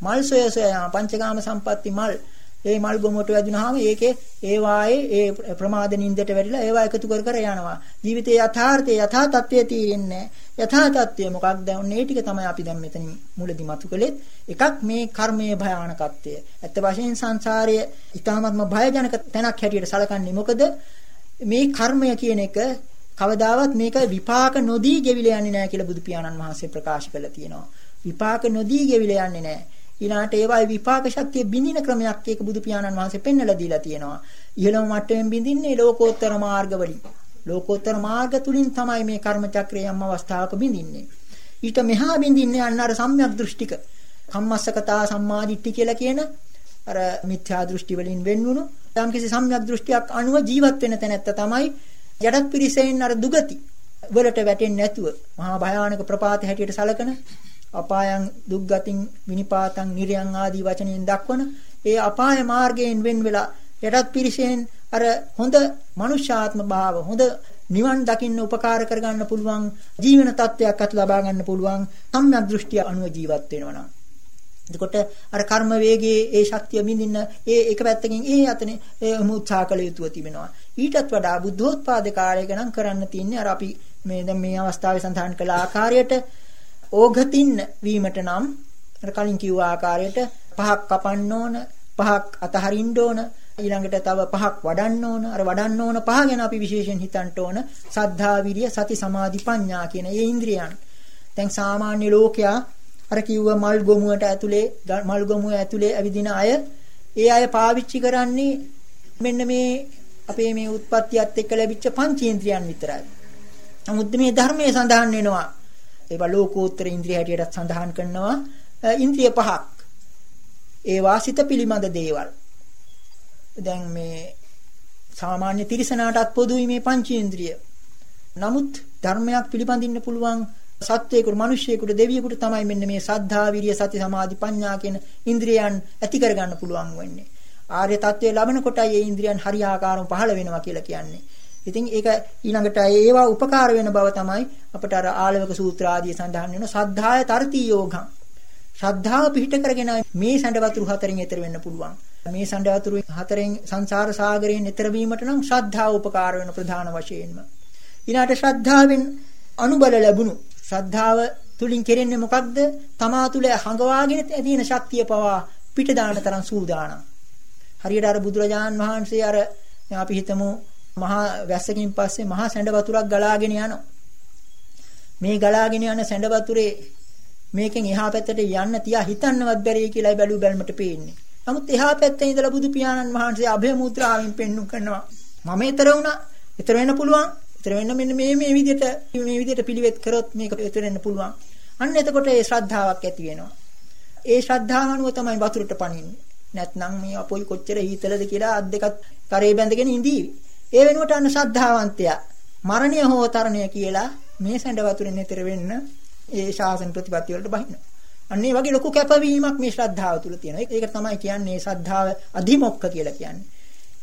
මල් සොය සොය පංචකාම සම්පatti මල්. ඒ මල් ගොමුට වැදුනහම ඒකේ ඒ වායේ ඒ ප්‍රමාද නින්දට වැටිලා ඒවා එකතු කර කර යනවා. ජීවිතයේ යථාර්ථය යථා තත්ත්වයේ තියෙන්නේ යථා තත්ත්වය මොකක්ද? ඔන්නේ ටික තමයි අපි දැන් මෙතනින් මුලදි මතු කළෙත්. එකක් මේ කර්මයේ භයානකත්වය. ඇත්ත වශයෙන් සංසාරයේ ඊ타ත්ම භයජනක තැනක් හැටියට සලකන්නේ මොකද? මේ කර්මය කියන එක කවදාවත් මේක විපාක නොදී ගෙවිල යන්නේ නැහැ කියලා බුදු පියාණන් වහන්සේ ප්‍රකාශ කළා තියෙනවා. විපාක නොදී ගෙවිල යන්නේ නැහැ. ඊළාට ඒවායේ විපාක ශක්තිය බිඳින ක්‍රමයක් ඒක බුදු පියාණන් වහන්සේ පෙන්වලා දීලා තියෙනවා. ඉහළම මට්ටමින් බිඳින්නේ ලෝකෝත්තර මාර්ගවලින්. ලෝකෝත්තර මාර්ග තුලින් තමයි මේ කර්ම චක්‍රය යම් අවස්ථාවක බිඳින්නේ. ඊට මෙහා බිඳින්නේ අන්න අර සම්‍යක් දෘෂ්ටික කම්මස්සකතා සම්මාදිට්ඨි කියලා කියන අර මිත්‍යා දෘෂ්ටි වලින් වෙන්වුණු යම්කිසි සම්‍යක් දෘෂ්ටියක් අනුව ජීවත් වෙන තැනැත්ත තමයි යටත් පිරිසෙන් අර දුගති වලට වැටෙන්නේ නැතුව මහා භයානක ප්‍රපාත හැටියට සලකන අපායන් දුක්ගතින් විනිපාතං නිර්යං ආදී වචනයෙන් දක්වන ඒ අපාය මාර්ගයෙන් වෙන් වෙලා යටත් පිරිසෙන් අර හොඳ මනුෂ්‍යාත්ම භාව හොඳ නිවන් දකින්න උපකාර කරගන්න පුළුවන් ජීවන තත්ත්වයක් අත් ලබා ගන්න පුළුවන් සම්‍යක් දෘෂ්ටිය අනුව ජීවත් වෙනවා නම්. එතකොට අර කර්ම වේගයේ ඒ ශක්තිය මිදින්න ඒ එක පැත්තකින් ඒ අතනේ උත්සාහ කළ යුතුව තිබෙනවා. ඊටත් වඩා බුද්ධෝත්පාද කාලයක නම් කරන්න තියෙන්නේ අර අපි මේ දැන් මේ අවස්ථාවේ සඳහන් කළ ආකාරයට ඕඝතින්න වීමට නම් අර කලින් කිව්ව ආකාරයට පහක් කපන්න ඕන පහක් අතහරින්න ඕන ඊළඟට තව පහක් වඩන්න ඕන අර වඩන්න ඕන පහ ගැන අපි විශේෂයෙන් හිතන්න ඕන සද්ධා විරිය සති සමාධි ප්‍රඥා කියන මේ ඉන්ද්‍රියන් දැන් සාමාන්‍ය ලෝකයා අර කිව්ව මල් ගොමුවට ඇතුලේ මල් ගොමුව ඇතුලේ ඇවිදින අය ඒ අය පාවිච්චි කරන්නේ මෙන්න මේ අපේ මේ උත්පත්තියත් එක්ක ලැබිච්ච පංචේන්ද්‍රයන් විතරයි. නමුත් මේ ධර්මයේ සඳහන් වෙනවා ඒවා ලෝකෝත්තර ඉන්ද්‍රිය හැටියට සඳහන් කරනවා ඉන්ද්‍රිය පහක්. ඒ වාසිත පිළිමද දේවල්. දැන් මේ සාමාන්‍ය තිරිසනාටත් පොදුයි මේ පංචේන්ද්‍රිය. නමුත් ධර්මයක් පිළිපදින්න පුළුවන් සත්වයකට මිනිස්සෙකුට දෙවියෙකුට තමයි මෙන්න මේ සද්ධා විරිය සති සමාධි ප්‍රඥා කියන ඉන්ද්‍රියයන් ඇති කරගන්න පුළුවන් වෙන්නේ. ආර්ය தත්වයේ ලබන කොටයි මේ ඉන්ද්‍රියන් හරියාකාරව පහළ වෙනවා කියලා කියන්නේ. ඉතින් ඒක ඊළඟට ඒවා උපකාර වෙන බව තමයි අපට අර ආලවක සූත්‍ර ආදී සඳහන් වෙන සද්ධාය තරති යෝගං. ශ්‍රද්ධාව පිහිට කරගෙන මේ සැඬ වතුරු හතරෙන් එතර වෙන්න පුළුවන්. මේ සැඬ වතුරු හතරෙන් සංසාර සාගරයෙන් එතර වීමට නම් ශ්‍රද්ධාව උපකාර වෙන ප්‍රධාන වශයෙන්ම. ඊළාට ශ්‍රද්ධාවෙන් අනුබල ලැබුණු ශ්‍රද්ධාව තුලින් කෙරෙන්නේ මොකක්ද? තමා තුළ හඟවාගෙන තියෙන ශක්තිය පවා පිට දාන තරම් සූදානම්. හරියට අර බුදුරජාන් වහන්සේ අර අපි හිතමු මහා වැස්සකින් පස්සේ මහා සැඬ වතුරක් ගලාගෙන යනවා. මේ ගලාගෙන යන සැඬ වතුරේ මේකෙන් එහා පැත්තට යන්න තියා හිතන්නවත් බැරි කියලායි බැලු බැලමට පේන්නේ. නමුත් එහා පැත්තේ ඉඳලා බුදු පියාණන් වහන්සේ අභය මුද්‍රාවෙන් පෙන්වු කරනවා. මම ඊතර වුණා. ඊතර වෙන්න පුළුවන්. ඊතර වෙන්න මෙන්න මේ මේ විදිහට මේ විදිහට පිළිවෙත් කරොත් මේක ඊතර වෙන්න පුළුවන්. අන්න එතකොට ඒ ශ්‍රද්ධාවක් ඇති වෙනවා. ඒ ශ්‍රද්ධාව අනුව තමයි වතුරට පණින්නේ. නැත්නම් මේ අපොයි කොච්චර හීතලද කියලා අත් දෙකත් කරේ බැඳගෙන ඉඳීවි. ඒ වෙනුවට අන්න ශ්‍රද්ධාවන්තයා මරණය හෝ තරණය කියලා මේ සැඬ වතුරෙන් ඈතර වෙන්න ඒ ශාසන ප්‍රතිපත්ති වලට බහිනවා. අන්න ඒ වගේ ලොකු කැපවීමක් මේ ශ්‍රද්ධාව තුල තියෙනවා. ඒක තමයි කියන්නේ ශ්‍රද්ධාව අධිමොක්ක කියලා කියන්නේ.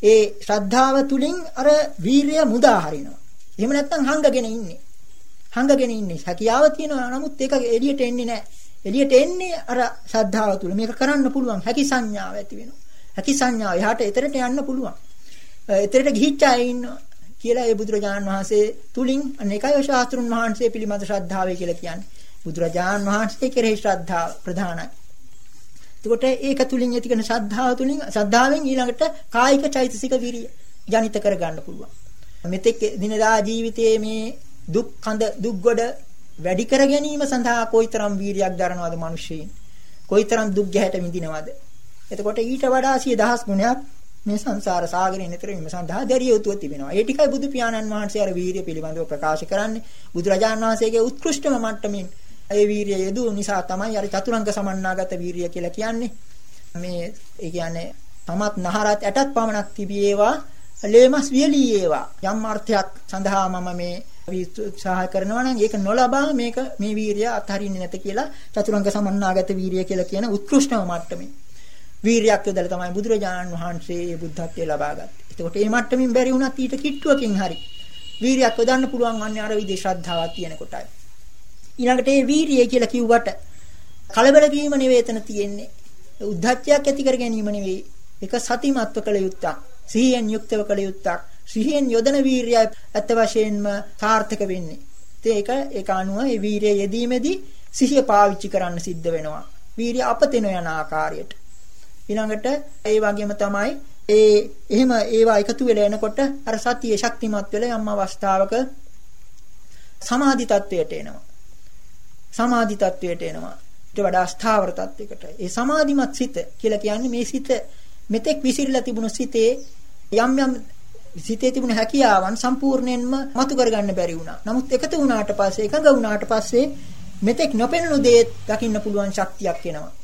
ඒ ශ්‍රද්ධාව තුලින් අර වීරිය මුදා හරිනවා. එහෙම නැත්නම් හංගගෙන ඉන්නේ. හංගගෙන ඉන්නේ. හැකියාව තියෙනවා. නමුත් ඒක එළියට එන්නේ නැහැ. එළියට එන්නේ අර ශ්‍රද්ධාව තුල. මේක කරන්න පුළුවන්. හැකි සංඥාව ඇති වෙනවා. හැකි සංඥාව එහාට එතරට යන්න පුළුවන්. එතරට ගිහිච්ච අය ඉන්නවා. කියලා ඒ බුදුරජාණන් වහන්සේ තුලින් අනේකයි ශාස්ත්‍රුන් වහන්සේ පිළිබඳ ශ්‍රද්ධාවයි කියලා කියන්නේ. බුදුරජාණන් වහන්සේ කෙරෙහි ශ්‍රද්ධාව ප්‍රධානයි. එතකොට ඒක තුලින් ඇති කරන ශ්‍රද්ධාව තුලින් ශ්‍රද්ධාවෙන් ඊළඟට කායික චෛතසික විරිය ජනිත කර ගන්න පුළුවන්. මෙතෙක් දිනදා ජීවිතයේ මේ දුක් කඳ දුක් ගොඩ වැඩි කර ගැනීම සඳහා කොයිතරම් වීරියක් දරනවද මිනිස්සෙයින් කොයිතරම් දුක් ගැහැට විඳිනවද එතකොට ඊට වඩා සිය දහස් ගුණයක් මේ සංසාර සාගරයෙන් ඈතර වීම සඳහා දැරිය යුතුව තිබෙනවා. ඒ ටිකයි බුදු පියාණන් වහන්සේ අර වීරිය පිළිබඳව ප්‍රකාශ කරන්නේ. බුදුරජාණන් වහන්සේගේ උත්කෘෂ්ඨම මට්ටමින් ඒ වීරිය යෙදු නිසා තමයි අර චතුරංග සමන්නාගත වීරිය කියලා කියන්නේ. මේ ඒ කියන්නේ තමත් නහරත් ඇටත් පමණක් තිබියේවා ලේමස් වියලී ඒවා යම් අර්ථයක් සඳහා මම මේ උත්සාහ කරනවා නම් ඒක නොලබා මේක මේ වීරිය අත්හරින්නේ නැත කියලා චතුරංග සමන්නාගත වීරිය කියලා කියන උත්කෘෂ්ඨම මට්ටමේ වීරියක් යොදලා තමයි බුදුරජාණන් වහන්සේ මේ බුද්ධත්වයේ ලබාගත්තේ. එතකොට මේ මට්ටමින් බැරි වුණත් ඊට කිට්ටුවකින් හරි වීරියක් යොදන්න පුළුවන් අන්නේ අර විදිහේ ශ්‍රද්ධාවක් තියෙන කොටයි. ඊළඟට මේ වීරිය කියලා කිව්වට කලබල වීම නෙවෙතන තියෙන්නේ. උද්ධච්චයක් ඇති කර ගැනීම නෙවෙයි. ඒක සතිමත්ව කළ යුත්තක්. සිහියෙන් යුක්තව කළ යුත්තක්. සිහියෙන් යොදන වීරිය ඇත්ත වශයෙන්ම සාර්ථක වෙන්නේ. ඒක ඒක අනුව මේ වීරිය යෙදීමේදී සිහිය පාවිච්චි කරන්න සිද්ධ වෙනවා. වීරිය අපතෙන යන ආකාරයට. ඊළඟට ඒ වගේම තමයි ඒ එහෙම ඒවා එකතු වෙලා එනකොට අර සතිය ශක්තිමත් වෙලා යම් අවස්ථාවක සමාධි තත්වයට එනවා. සමාධි තත්වයට එනවා. වඩා ස්ථාවර තත්යකට. ඒ සමාධිමත් සිත කියලා කියන්නේ මේ සිත මෙතෙක් විසිරලා තිබුණු සිතේ යම් යම් සිතේ තිබුණු හැකියාවන් සම්පූර්ණයෙන්ම මතු කරගන්න බැරි වුණා. නමුත් එකතු වුණාට පස්සේ එකඟ වුණාට පස්සේ මෙතෙක් නොපෙනුණු දේ දකින්න පුළුවන් ශක්තියක් එනවා.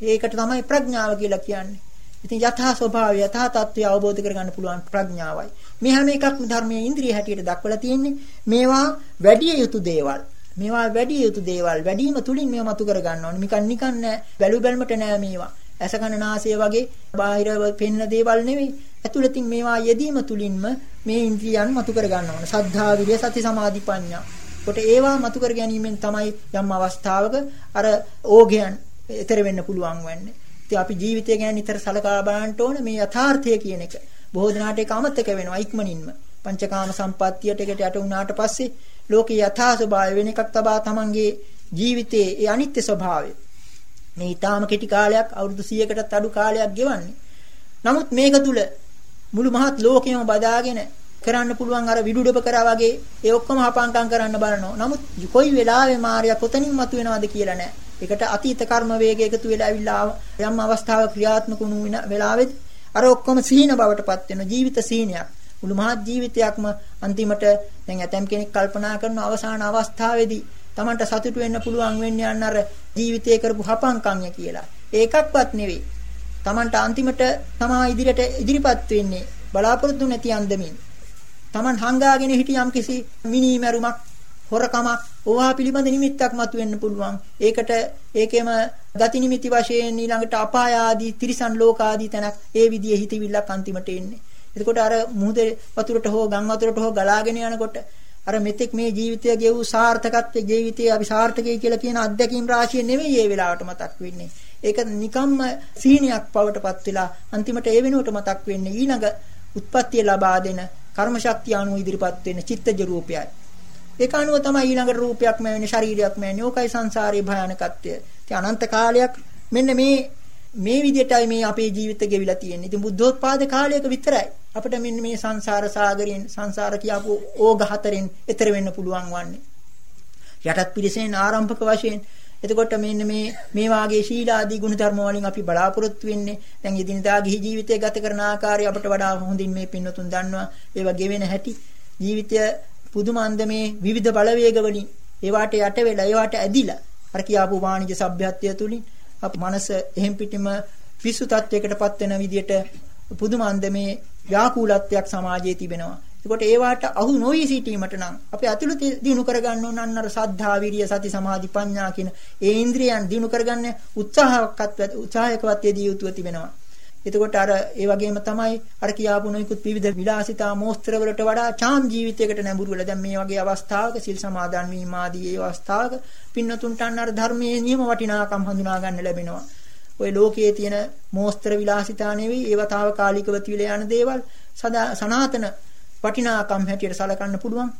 ඒකට තමයි ප්‍රඥාව කියලා කියන්නේ. ඉතින් යථා ස්වභාවය යථා තත්ත්වය අවබෝධ කරගන්න පුළුවන් ප්‍රඥාවයි. මේ හැම එකක්ම ධර්මයේ ඉන්ද්‍රිය හැටියට දක්වලා තියෙන්නේ. මේවා වැඩි යුතු දේවල්. මේවා වැඩි යුතු දේවල්. වැඩිම තුලින් මේවා මතු කරගන්න ඕනේ. නිකන් නිකන් නෑ. බැලු බැලමට නෑ මේවා. ඇස කන නාසය වගේ බාහිරව පෙනෙන දේවල් නෙවෙයි. ඇතුළතින් මේවා යෙදීම තුලින්ම මේ ඉන්ද්‍රියන් මතු කරගන්න ඕනේ. සද්ධා, විරිය, සති, සමාධි, ප්‍රඥා. කොට ඒවා මතු කර ගැනීමෙන් තමයි යම් අවස්ථාවක අර ඕගයන් ඊතර වෙන්න පුළුවන් වෙන්නේ. ඉතින් අපි ජීවිතය ගැන නිතර සලකා බලන්න ඕන මේ යථාර්ථය කියන එක. බොහෝ දිනාට ඒක අමතක වෙනවා ඉක්මනින්ම. පංචකාම සම්පත්තියට එකට යට වුණාට පස්සේ ලෝකේ යථා ස්වභාවය වෙන එකක් තබා තමන්ගේ ජීවිතයේ ඒ අනිත්‍ය ස්වභාවය. මේ ඊටාම කෙටි කාලයක් අවුරුදු 100කටත් අඩු කාලයක් ගෙවන්නේ. නමුත් මේක තුල මුළු මහත් ලෝකෙම බදාගෙන කරන්න පුළුවන් අර විදුඩබ කරා වගේ ඒ ඔක්කොම හපංකම් කරන්න බලනවා. නමුත් කොයි වෙලාවෙ මාර්යා කොතනින් මතුවෙනවද කියලා නෑ. ඒකට අතීත කර්ම වේගය එකතු වෙලා ඇවිල්ලා යම් අවස්ථාවක ක්‍රියාත්මක වුණු වෙන වෙලාවෙත් අර ඔක්කොම සීන බවටපත් වෙන ජීවිත සීනයක්. මුළු මහත් ජීවිතයක්ම අන්තිමට දැන් ඇතම් කෙනෙක් කල්පනා කරන අවසාන අවස්ථාවේදී Tamanට සතුටු වෙන්න පුළුවන් වෙන්නේ අන්න අර ජීවිතේ කරපු හපංකම්ය කියලා. ඒකක්වත් නෙවෙයි. Tamanට අන්තිමට තමා ඉදිරියට ඉදිරිපත් වෙන්නේ බලාපොරොත්තු නැති අන්දමින්. Taman හංගාගෙන හිටි යම් කිසි මිනී මැරුමක් හොරකමක් ඕවා පිළිබඳ නිමිත්තක් මතුවෙන්න පුළුවන්. ඒකට ඒකෙම ගති නිමිති වශයෙන් ඊළඟට අපාය ආදී තිරිසන් ලෝක ආදී තැනක් ඒ විදිහේ හිතවිල්ලක් අන්තිමට එන්නේ. එතකොට අර මුහුදේ වතුරට හෝ ගම් වතුරට හෝ ගලාගෙන යනකොට අර මෙතෙක් මේ ජීවිතය ගෙවූ සාර්ථකත්වයේ ජීවිතයේ අපි සාර්ථකයි කියලා කියන අත්දැකීම් රාශිය නෙවෙයි ඒ වෙලාවට මතක් වෙන්නේ. ඒක නිකම්ම සීනියක් පවටපත් වෙලා අන්තිමට ඒ වෙනුවට මතක් වෙන්නේ ඊළඟ උත්පත්තිය ලබා දෙන කර්ම ශක්තිය අනුව ඉදිරිපත් වෙන චිත්තජ රූපයයි. ඒක අනුව තමයි ඊළඟට රූපයක්ම වෙන්නේ ශරීරයක්ම වෙන්නේ. ඕකයි සංසාරේ භයානකත්වය. ඉතින් අනන්ත කාලයක් මෙන්න මේ මේ විදිහටයි මේ අපේ ජීවිත ගෙවිලා තියෙන්නේ. ඉතින් බුද්ධෝත්පාද කාලයක විතරයි අපිට මෙන්න මේ සංසාර සාගරයෙන් සංසාර කියපු ඕග හතරෙන් එතර වෙන්න පුළුවන් වන්නේ. යටත් පිළිසෙන් ආරම්භක වශයෙන් එතකොට මෙන්න මේ මේ වාගේ ශීලාදී ගුණ ධර්ම වලින් අපි බලාපොරොත්තු වෙන්නේ දැන් එදිනදා ගිහි ජීවිතය ගත කරන ආකාරය අපිට වඩා හොඳින් මේ පින්නතුන් දන්නවා ඒවා ගෙවෙන හැටි ජීවිතය පුදුමාන්දමේ විවිධ බලවේග වලින් ඒවට යට වෙලා ඒවට ඇදිලා අර කියාපු වාණිජ සભ્યත්වය තුලින් අප මනස එහෙම් පිටිම පිසු තත්වයකටපත් වෙන විදියට පුදුමාන්දමේ ව්‍යාකූලත්වයක් සමාජයේ තිබෙනවා එතකොට ඒවට අහු නොවි සිටීමට නම් අපි අතුළත දිනු කරගන්න ඕන අන්න අර සද්ධා විරිය සති සමාධි ප්‍රඥා කියන ඒ ඉන්ද්‍රියන් දිනු කරගන්න උත්සාහයක්වත් උත්සාහයකවත් යෙදිය යුතුව තිබෙනවා. එතකොට අර ඒ වගේම තමයි අර කියාපු නොයිකුත් විවිධ විලාසිතා මෝස්තර වලට වඩා චාම් ජීවිතයකට නැඹුරු වෙලා දැන් මේ වගේ අවස්ථාවක සිල් සමාදන් වීම ආදී ඒ අවස්ථාවක පින්නතුන්ට අන්න අර ධර්මයේ නියම වටිනාකම් හඳුනා ගන්න ලැබෙනවා. ওই ලෝකයේ තියෙන මෝස්තර විලාසිතා නෙවෙයි ඒවතාවකාලිකව තියලා යන දේවල් සදා සනාතන වටිනාකම් හැටියට සලකන්න පුළුවන්.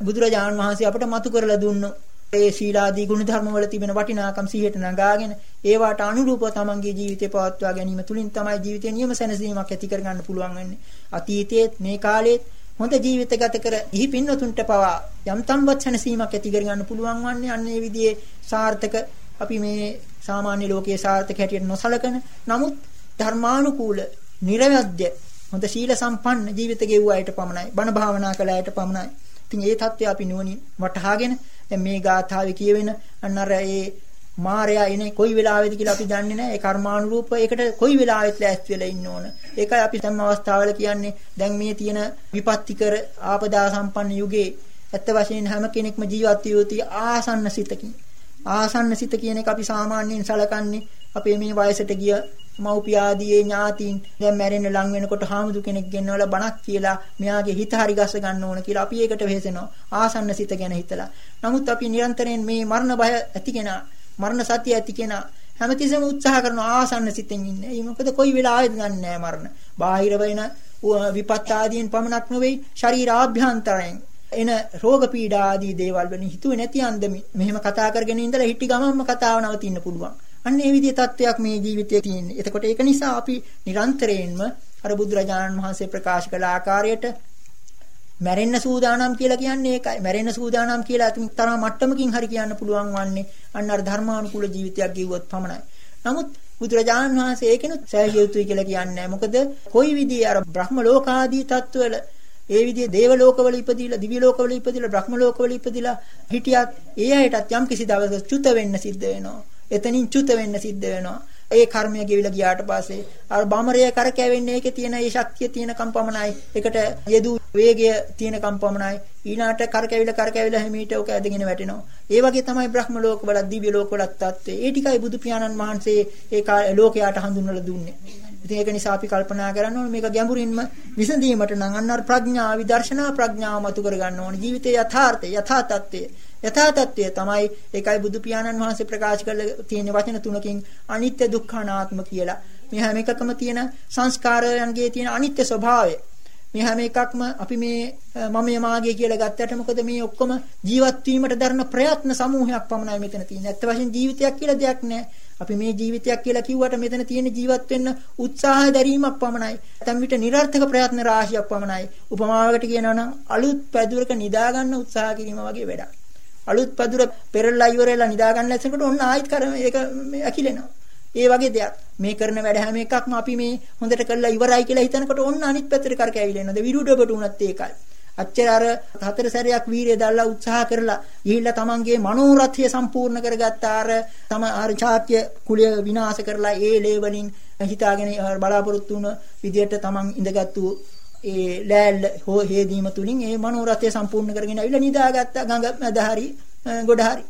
බුදුරජාණන් වහන්සේ අපට මතු කරලා දුන්නු ඒ ශීලාදී ගුණධර්ම වල තිබෙන වටිනාකම් සිහියට නගාගෙන ඒවට අනුරූපව තමන්ගේ ජීවිතය පවත්වා ගැනීම තුලින් තමයි ජීවිතේ නියම සැනසීමක් ඇති කරගන්න පුළුවන් වෙන්නේ. අතීතයේත් මේ කාලයේත් හොඳ ජීවිත ගත කර ඉහි පින්නතුන්ට පවා යම් තම්වත් සැනසීමක් ඇති කරගන්න පුළුවන් වන්නේ අන්න ඒ විදිහේ සාර්ථක අපි මේ සාමාන්‍ය ලෝකයේ සාර්ථක හැටියට නොසලකන නමුත් ධර්මානුකූල නිර්වද්‍ය හොඳ සීල සම්පන්න ජීවිත ගෙව්ව අයට පමණයි. බණ භාවනා කළ අයට පමණයි. ඉතින් ඒ தත්ත්වය අපි නුවණින් වටහාගෙන දැන් මේ ගාථාවේ කියවෙන අන්න අර ඒ මායя එනේ කොයි වෙලාවෙද කියලා අපි දන්නේ නැහැ. ඒ කර්මානුරූප ඒකට කොයි වෙලාවෙත් ලෑස්ති වෙලා ඉන්න ඕන. ඒකයි අපි තම අවස්ථාවල කියන්නේ දැන් මේ තියෙන විපත්තිකර ආපදා සම්පන්න යුගයේ ඇත්ත වශයෙන් හැම කෙනෙක්ම ජීවත් විය යුතු ආසන්න සිතකින්. ආසන්න සිත කියන එක අපි සාමාන්‍යයෙන් සලකන්නේ අපේ මේ වයසට ගිය මව්පියාදී ඥාතීන් දැන් මැරෙන්න ලං වෙනකොට හාමුදුර කෙනෙක් ගෙන්නවලා බණක් කියලා මෙයාගේ හිත හරි ගස්ස ගන්න ඕන කියලා අපි ඒකට වෙහෙසෙනවා ආසන්න සිත ගැන හිතලා. නමුත් අපි නිරන්තරයෙන් මේ මරණ බය ඇති කෙනා මරණ සතිය ඇති කෙනා හැමතිස්සෙම උත්සාහ කරන ආසන්න සිතෙන් ඉන්නේ. ඒ මොකද කොයි වෙලාවෙද ගන්නෑ මරණ. බාහිර වෙන විපත් ආදීන් පමණක් නෙවෙයි ශරීර ආභ්‍යන්තරයෙන් එන රෝග පීඩා ආදී දේවල් වලින් හිතුවේ නැති අන්දමින් මෙහෙම කතා කරගෙන ඉඳලා හිටි ගමම්ම කතාව නවතින්න පුළුවන්. අන්න ඒ විදිහේ තත්වයක් මේ ජීවිතයේ තියෙන්නේ. එතකොට ඒක නිසා අපි නිරන්තරයෙන්ම අර බුදුරජාණන් වහන්සේ ප්‍රකාශ කළ ආකාරයට මැරෙන්න සූදානම් කියලා කියන්නේ ඒකයි. මැරෙන්න සූදානම් කියලා තරම් මට්ටමකින් හරි කියන්න පුළුවන් වන්නේ අන්න අර ධර්මානුකූල ජීවිතයක් ගෙවුවොත් පමණයි. නමුත් බුදුරජාණන් වහන්සේ ඒකිනුත් සෑහිය යුතුයි කියලා කියන්නේ මොකද කොයි විදිහේ අර බ්‍රහ්ම ලෝකාදී තත්වවල ඒ විදිහේ දේව ලෝකවල ඉපදිලා දිව්‍ය ලෝකවල ඉපදිලා බ්‍රහ්ම ලෝකවල ඉපදිලා හිටියත් ඒ අයටත් යම් කිසි දවසක චුත වෙන්න සිද්ධ වෙනවා. එතනින් චුත වෙන්න සිද්ධ වෙනවා. ඒ කර්මය ගෙවිලා ගියාට පස්සේ අර බමරය කරකැවෙන්නේ ඒකේ තියෙන ඒ ශක්තිය තියෙන කම්පමණයි. ඒකට යෙදු වේගය තියෙන කම්පමණයි. ඊනාට කරකැවිලා කරකැවිලා හැමීට ඔක ඇදගෙන වැටෙනවා. ඒ වගේ තමයි බ්‍රහ්ම ලෝකවල දිව්‍ය ලෝකවල තත්ත්වය. ඒ ටිකයි බුදු පියාණන් වහන්සේ ඒ ලෝකයට හඳුන්වලා දුන්නේ. ඉතින් ඒක නිසා අපි කල්පනා කරන්න ඕනේ මේක ගැඹුරින්ම විසඳීමට නම් අන්න අර ප්‍රඥා විදර්ශනා ප්‍රඥාව මතු කර ගන්න ඕනේ. ජීවිතයේ යථාර්ථය යථා තත්ත්වය යථා තත්ත්වය තමයි ඒකයි බුදු පියාණන් වහන්සේ ප්‍රකාශ කරලා තියෙන වචන තුනකින් අනිත්‍ය දුක්ඛ අනාත්ම කියලා. මේ හැම එකකම තියෙන සංස්කාරයන්ගේ තියෙන අනිත්‍ය ස්වභාවය. මේ හැම එකක්ම අපි මේ මමයේ මාගේ කියලා ගත්තට මොකද මේ ඔක්කොම ජීවත් වීමට දරන ප්‍රයත්න සමූහයක් පමණයි මෙතන තියෙන්නේ. ඇත්ත වශයෙන් ජීවිතයක් කියලා දෙයක් නැහැ. අපි මේ ජීවිතයක් කියලා කිව්වට මෙතන තියෙන ජීවත් වෙන්න උත්සාහ දැරීමක් පමණයි. නැත්නම් විට નિરර්ථක ප්‍රයත්න රාශියක් පමණයි. උපමාවකට කියනවා නම් අලුත් පැදුරක නිදා ගන්න උත්සාහ කිරීම වගේ වැඩක්. අලුත් පදුර පෙරලා ඉවරලා නිදා ගන්න ලැසනකොට ඔන්න ආයෙත් කර මේක ඇකිලෙනවා. ඒ වගේ දෙයක්. මේ කරන වැඩ හැම එකක්ම අපි මේ හොඳට කරලා ඉවරයි කියලා හිතනකොට ඔන්න අනිත් පැත්තට කරකැවිලෙනවා. ද විරුඩකට උනත් ඒකයි. අච්චර අර හතර සැරයක් වීරිය දැල්ලා උත්සාහ කරලා ගිහිල්ලා තමන්ගේ මනෝරථය සම්පූර්ණ කරගත්ත අර තම අර ඡාත්‍ය කුලිය විනාශ කරලා ඒ ලේවලින් හිතාගෙන බලාපොරොත්තු වුණ විදියට තමන් ඉඳගත්තු ඒ ලෑල්ල හෝ හේදීම තුලින් ඒ මනෝරථය සම්පූර්ණ කරගෙන අවිලා නිදාගත්ත ගඟ මැද හරි ගොඩ හරි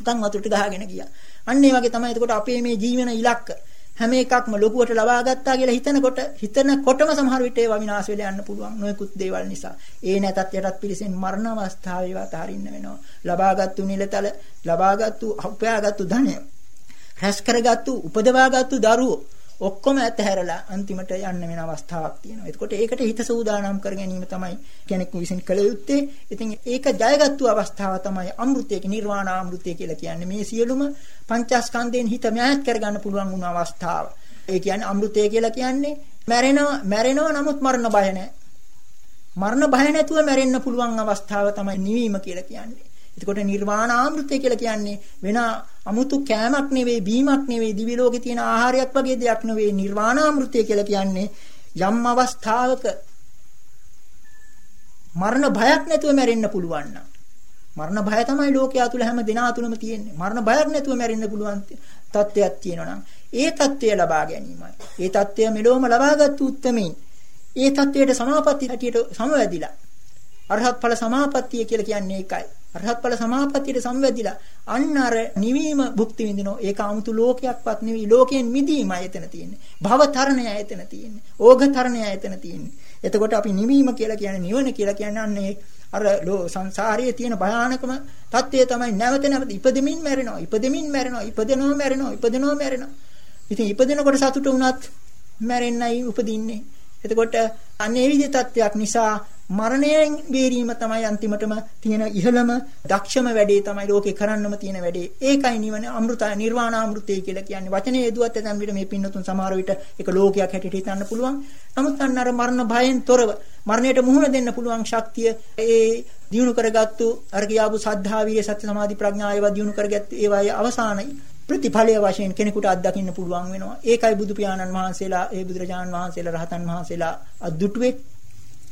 උතන් වතුරට ගහගෙන ගියා. අන්න ඒ වගේ තමයි එතකොට අපේ මේ ජීවන ඉලක්ක හැම එකක්ම ලොකුවට ලබා ගත්තා කියලා හිතනකොට හිතනකොටම සමහර විට ඒවා විනාශ වෙලා යන්න පුළුවන් නොයෙකුත් දේවල් නිසා. ඒ නැතත් යටත් පිළිසෙන් මරණ අවස්ථාවේවත් හරින්න වෙනවා. ලබාගත්තු නිලතල, ලබාගත්තු උපයාගත්තු ධනය, රැස් කරගත්තු, උපදවාගත්තු දරුවෝ ඔක්කොම ඇතහැරලා අන්තිමට යන්න වෙන අවස්ථාවක් තියෙනවා. එතකොට ඒකට හිත සූදානම් කර ගැනීම තමයි කෙනෙකු විසින් කළ යුත්තේ. ඉතින් ඒක ජයගත්තු අවස්ථාව තමයි අමෘතයේ නිර්වාණ අමෘතය කියලා කියන්නේ. මේ සියලුම පංචස්කන්ධයෙන් හිත මෑත් කරගන්න පුළුවන් වුණ අවස්ථාව. ඒ කියන්නේ අමෘතය කියලා කියන්නේ මැරෙනවා මැරෙනවා නමුත් මරණ බය නැහැ. මරණ බය නැතුව මැරෙන්න පුළුවන් අවස්ථාව තමයි නිවීම කියලා කියන්නේ. එතකොට නිර්වාණ ආමෘතය කියලා කියන්නේ වෙන 아무තු කෑමක් නෙවෙයි බීමක් නෙවෙයි දිවි ලෝකේ තියෙන ආහාරයක් වගේ දෙයක් නෙවෙයි නිර්වාණාමෘතය කියලා කියන්නේ යම් අවස්ථාවක මරණ භයක් නැතුව මැරෙන්න පුළුවන් නම්. මරණ භය තමයි ලෝකයා තුල හැම දෙනා තුලම තියෙන්නේ. මරණ බයක් නැතුව මැරෙන්න පුළුවන් තත්ත්වයක් තියෙනවා නම් ඒ தත්ත්වය ලබා ගැනීමයි. ඒ தත්ත්වය මෙලොවම ලබාගත් උත්මෙයින් ඒ தත්ත්වයට සමාපatti හැටියට සමවැදිලා. අරහත් ඵල සමාපත්තිය කියලා කියන්නේ ඒකයි. අරහත් ඵල සමාපත්තියට සම්වැදිලා අන්න අර නිවීම භුක්ති විඳිනෝ ඒක 아무තු ලෝකයක්වත් නෙවෙයි. ලෝකයෙන් මිදීමයි එතන තියෙන්නේ. භවතරණය එතන තියෙන්නේ. ඕඝතරණය එතන තියෙන්නේ. එතකොට අපි නිවීම කියලා කියන්නේ නිවන කියලා කියන්නේ අන්නේ අර සංසාරයේ තියෙන භයානකම தත්ත්වය තමයි නැවත නැවත ඉපදෙමින් මැරෙනවා. ඉපදෙමින් මැරෙනවා. ඉපදෙනවා මැරෙනවා. ඉපදෙනවා මැරෙනවා. ඉතින් ඉපදෙනකොට සතුට වුණත් මැරෙන්නයි උපදින්නේ. එතකොට අන්න ඒ විදිහ තත්ත්වයක් නිසා මරණයෙන් බේරීම තමයි අන්තිමටම තියෙන ඉහළම දක්ෂම වැඩේ තමයි ලෝකේ කරන්නම තියෙන වැඩේ. ඒකයි නිවන අමෘතය නිර්වාණ අමෘතය කියලා කියන්නේ. වචනේ යෙදුවත් ඇතම් විට මේ පින්නතුන් සමහර විට ඒක ලෝකයක් හැටියට හිතන්න පුළුවන්. නමුත් අන්න අර මරණ භයෙන් තොරව මරණයට මුහුණ දෙන්න පුළුවන් ශක්තිය ඒ දිනු කරගත්තු අර කියාපු සද්ධා විරිය සත්‍ය සමාධි ප්‍රඥා ඒවා දිනු කරගත්තු ඒවායේ අවසානයි ප්‍රතිඵලය වශයෙන් කෙනෙකුට අත්දකින්න පුළුවන් වෙනවා. ඒකයි බුදු පියාණන් වහන්සේලා, ඒ බුදුරජාණන් වහන්සේලා, රහතන් වහන්සේලා අද්දුටුවේ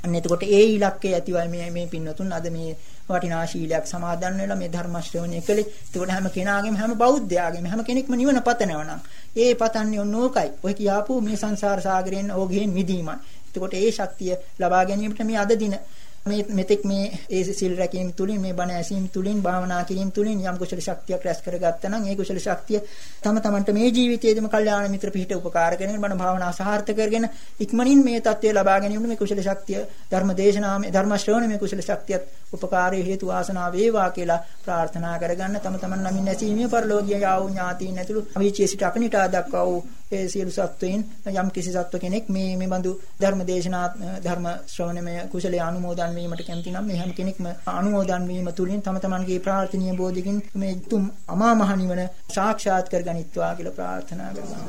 අන්න එතකොට ඒ ඉලක්කය ඇතිවයි මේ මේ පින්නතුන් අද මේ වටිනා ශීලයක් සමාදන් වෙලා මේ ධර්ම ශ්‍රවණය කළේ. එතකොට හැම කෙනාගේම හැම බෞද්ධයාගේම හැම කෙනෙක්ම නිවන පතනවා නම් ඒ පතන්නේ ඔන්න ඕකයි. ඔය කියාපු මේ සංසාර සාගරයෙන් ඕගෙන් මිදීමයි. එතකොට ඒ ශක්තිය ලබා ගැනීමට මේ අද දින මේ මෙතෙක් මේ ඒ සිල් රැකීම තුලින් මේ බණ ඇසීම තුලින් භාවනා කිරීම තුලින් යම් කුසල ශක්තියක් රැස් කරගත්තා නම් ඒ කුසල ශක්තිය තම තමන්ට මේ ජීවිතයේදීම කල්යාණ මිත්‍ර පිහිට උපකාර කරගෙන බණ භාවනා සාර්ථක කරගෙන ඉක්මනින් මේ தත්ත්වය ලබා ගැනීමට මේ කුසල ශක්තිය ධර්ම දේශනාවේ ධර්ම ශ්‍රවණය මේ කුසල ශක්තියත් උපකාරී හේතු වාසනා වේවා කියලා ප්‍රාර්ථනා කරගන්න. තම තමන් නමින් නැසීමේ පරිලෝකීය යාවු ඥාතීන් ඇතුළු අවීචයේ සිට අකනිටා දක්වා වූ ඒ සියලු සත්වයින් යම් කිසි සත්ව කෙනෙක් මේ මේ බඳු ධර්ම දේශනා ධර්ම ශ්‍රවණමය කුසලයේ අනුමෝදන් වීමට කැමති නම් මේ හැම කෙනෙක්ම අනුමෝදන් වීම තුලින් තම තමන්ගේ ප්‍රාර්ථනීය බෝධිකින් මේ තුම් අමා මහ නිවන සාක්ෂාත් කරගනිත්වා කියලා ප්‍රාර්ථනා කරනවා.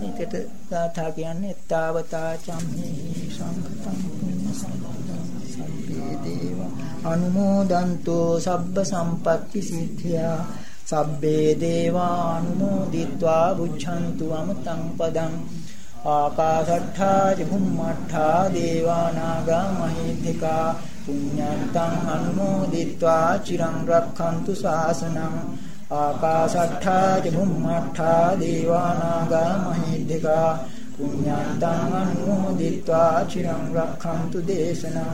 මේකට ගාථා කියන්නේ තාවතා චම්හි සංකතං පුඤ්ඤ සම්පදං අනුමෝදන්තෝ සබ්බ සම්පත්ති සිද්ධියා. සබ්බේ දේවානුමෝදිත්වා බුද්ධන්තු අමතං පදං. ආකාශට්ඨා චුම්මට්ඨා දේවානාගා මහිද්దికා පුඤ්ඤන්තං අනුමෝදිත්වා චිරං රක්ඛන්තු ශාසනං ආකාශට්ඨා චුම්මට්ඨා දේවානාගා මහිද්దికා පුඤ්ඤන්තං අනුමෝදිත්වා චිරං රක්ඛන්තු දේශනං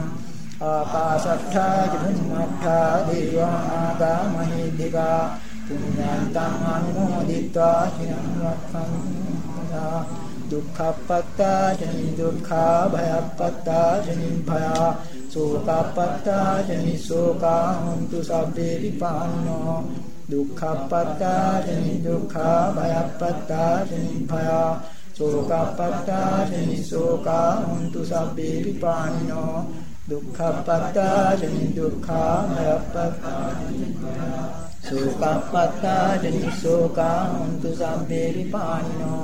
ආකාශට්ඨා චුම්මට්ඨා දේවානාගා මහිද්దికා පුඤ්ඤන්තං අනුමෝදිත්වා චිරං රක්ඛන්තු දේශනං දුක්ඛපත්තා ජනි දුක්ඛා භයපත්තා ජනි භයා සෝකපත්තා ජනි සෝකා හොන්තු සබ්බේ විපානිනෝ දුක්ඛපත්තා ජනි දුක්ඛා භයපත්තා ජනි භයා සෝකපත්තා ජනි සෝකා හොන්තු සබ්බේ විපානිනෝ දුක්ඛපත්තා ජනි දුක්ඛා භයපත්තා ජනි භයා සෝකප්පත්තා ජනිසෝකා හොන්තු සම්පේ විපානිනෝ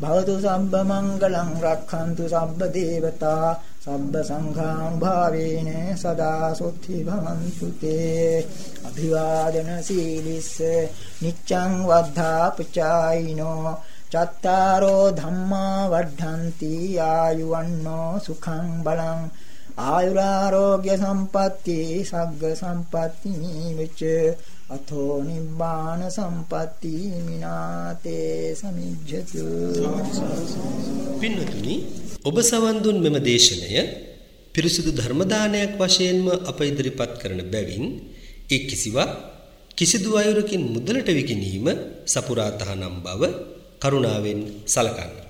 භවතු සම්බ මංගලං රක්ඛන්තු සබ්බ දේවතා සබ්බ සංඝානුභාවේන සදා සොත්ති භවන්තු තේ। අභිවාදන සීලිස්ස නිච්ඡං වද්ධා පචායිනෝ। චත්තාරෝ ධම්මා වඩ්ඩಂತಿ ආයුවන්නෝ සුඛං බලං। ආයුරාෝග්‍ය සම්පatti සග්ග සම්පatti නිවිච අතෝ නිබ්බාන සම්පatti මිනාතේ සමිජ්ජතු. පින්වතුනි ඔබ සවන් දුන් මෙම දේශනය පිරිසුදු ධර්ම දානයක් වශයෙන්ම අප ඉදිරිපත් කරන බැවින් ඒ කිසිවක් කිසිදු අයුරකින් මුදලට විකිණීම සපුරා තහනම් බව කරුණාවෙන් සලකන්න.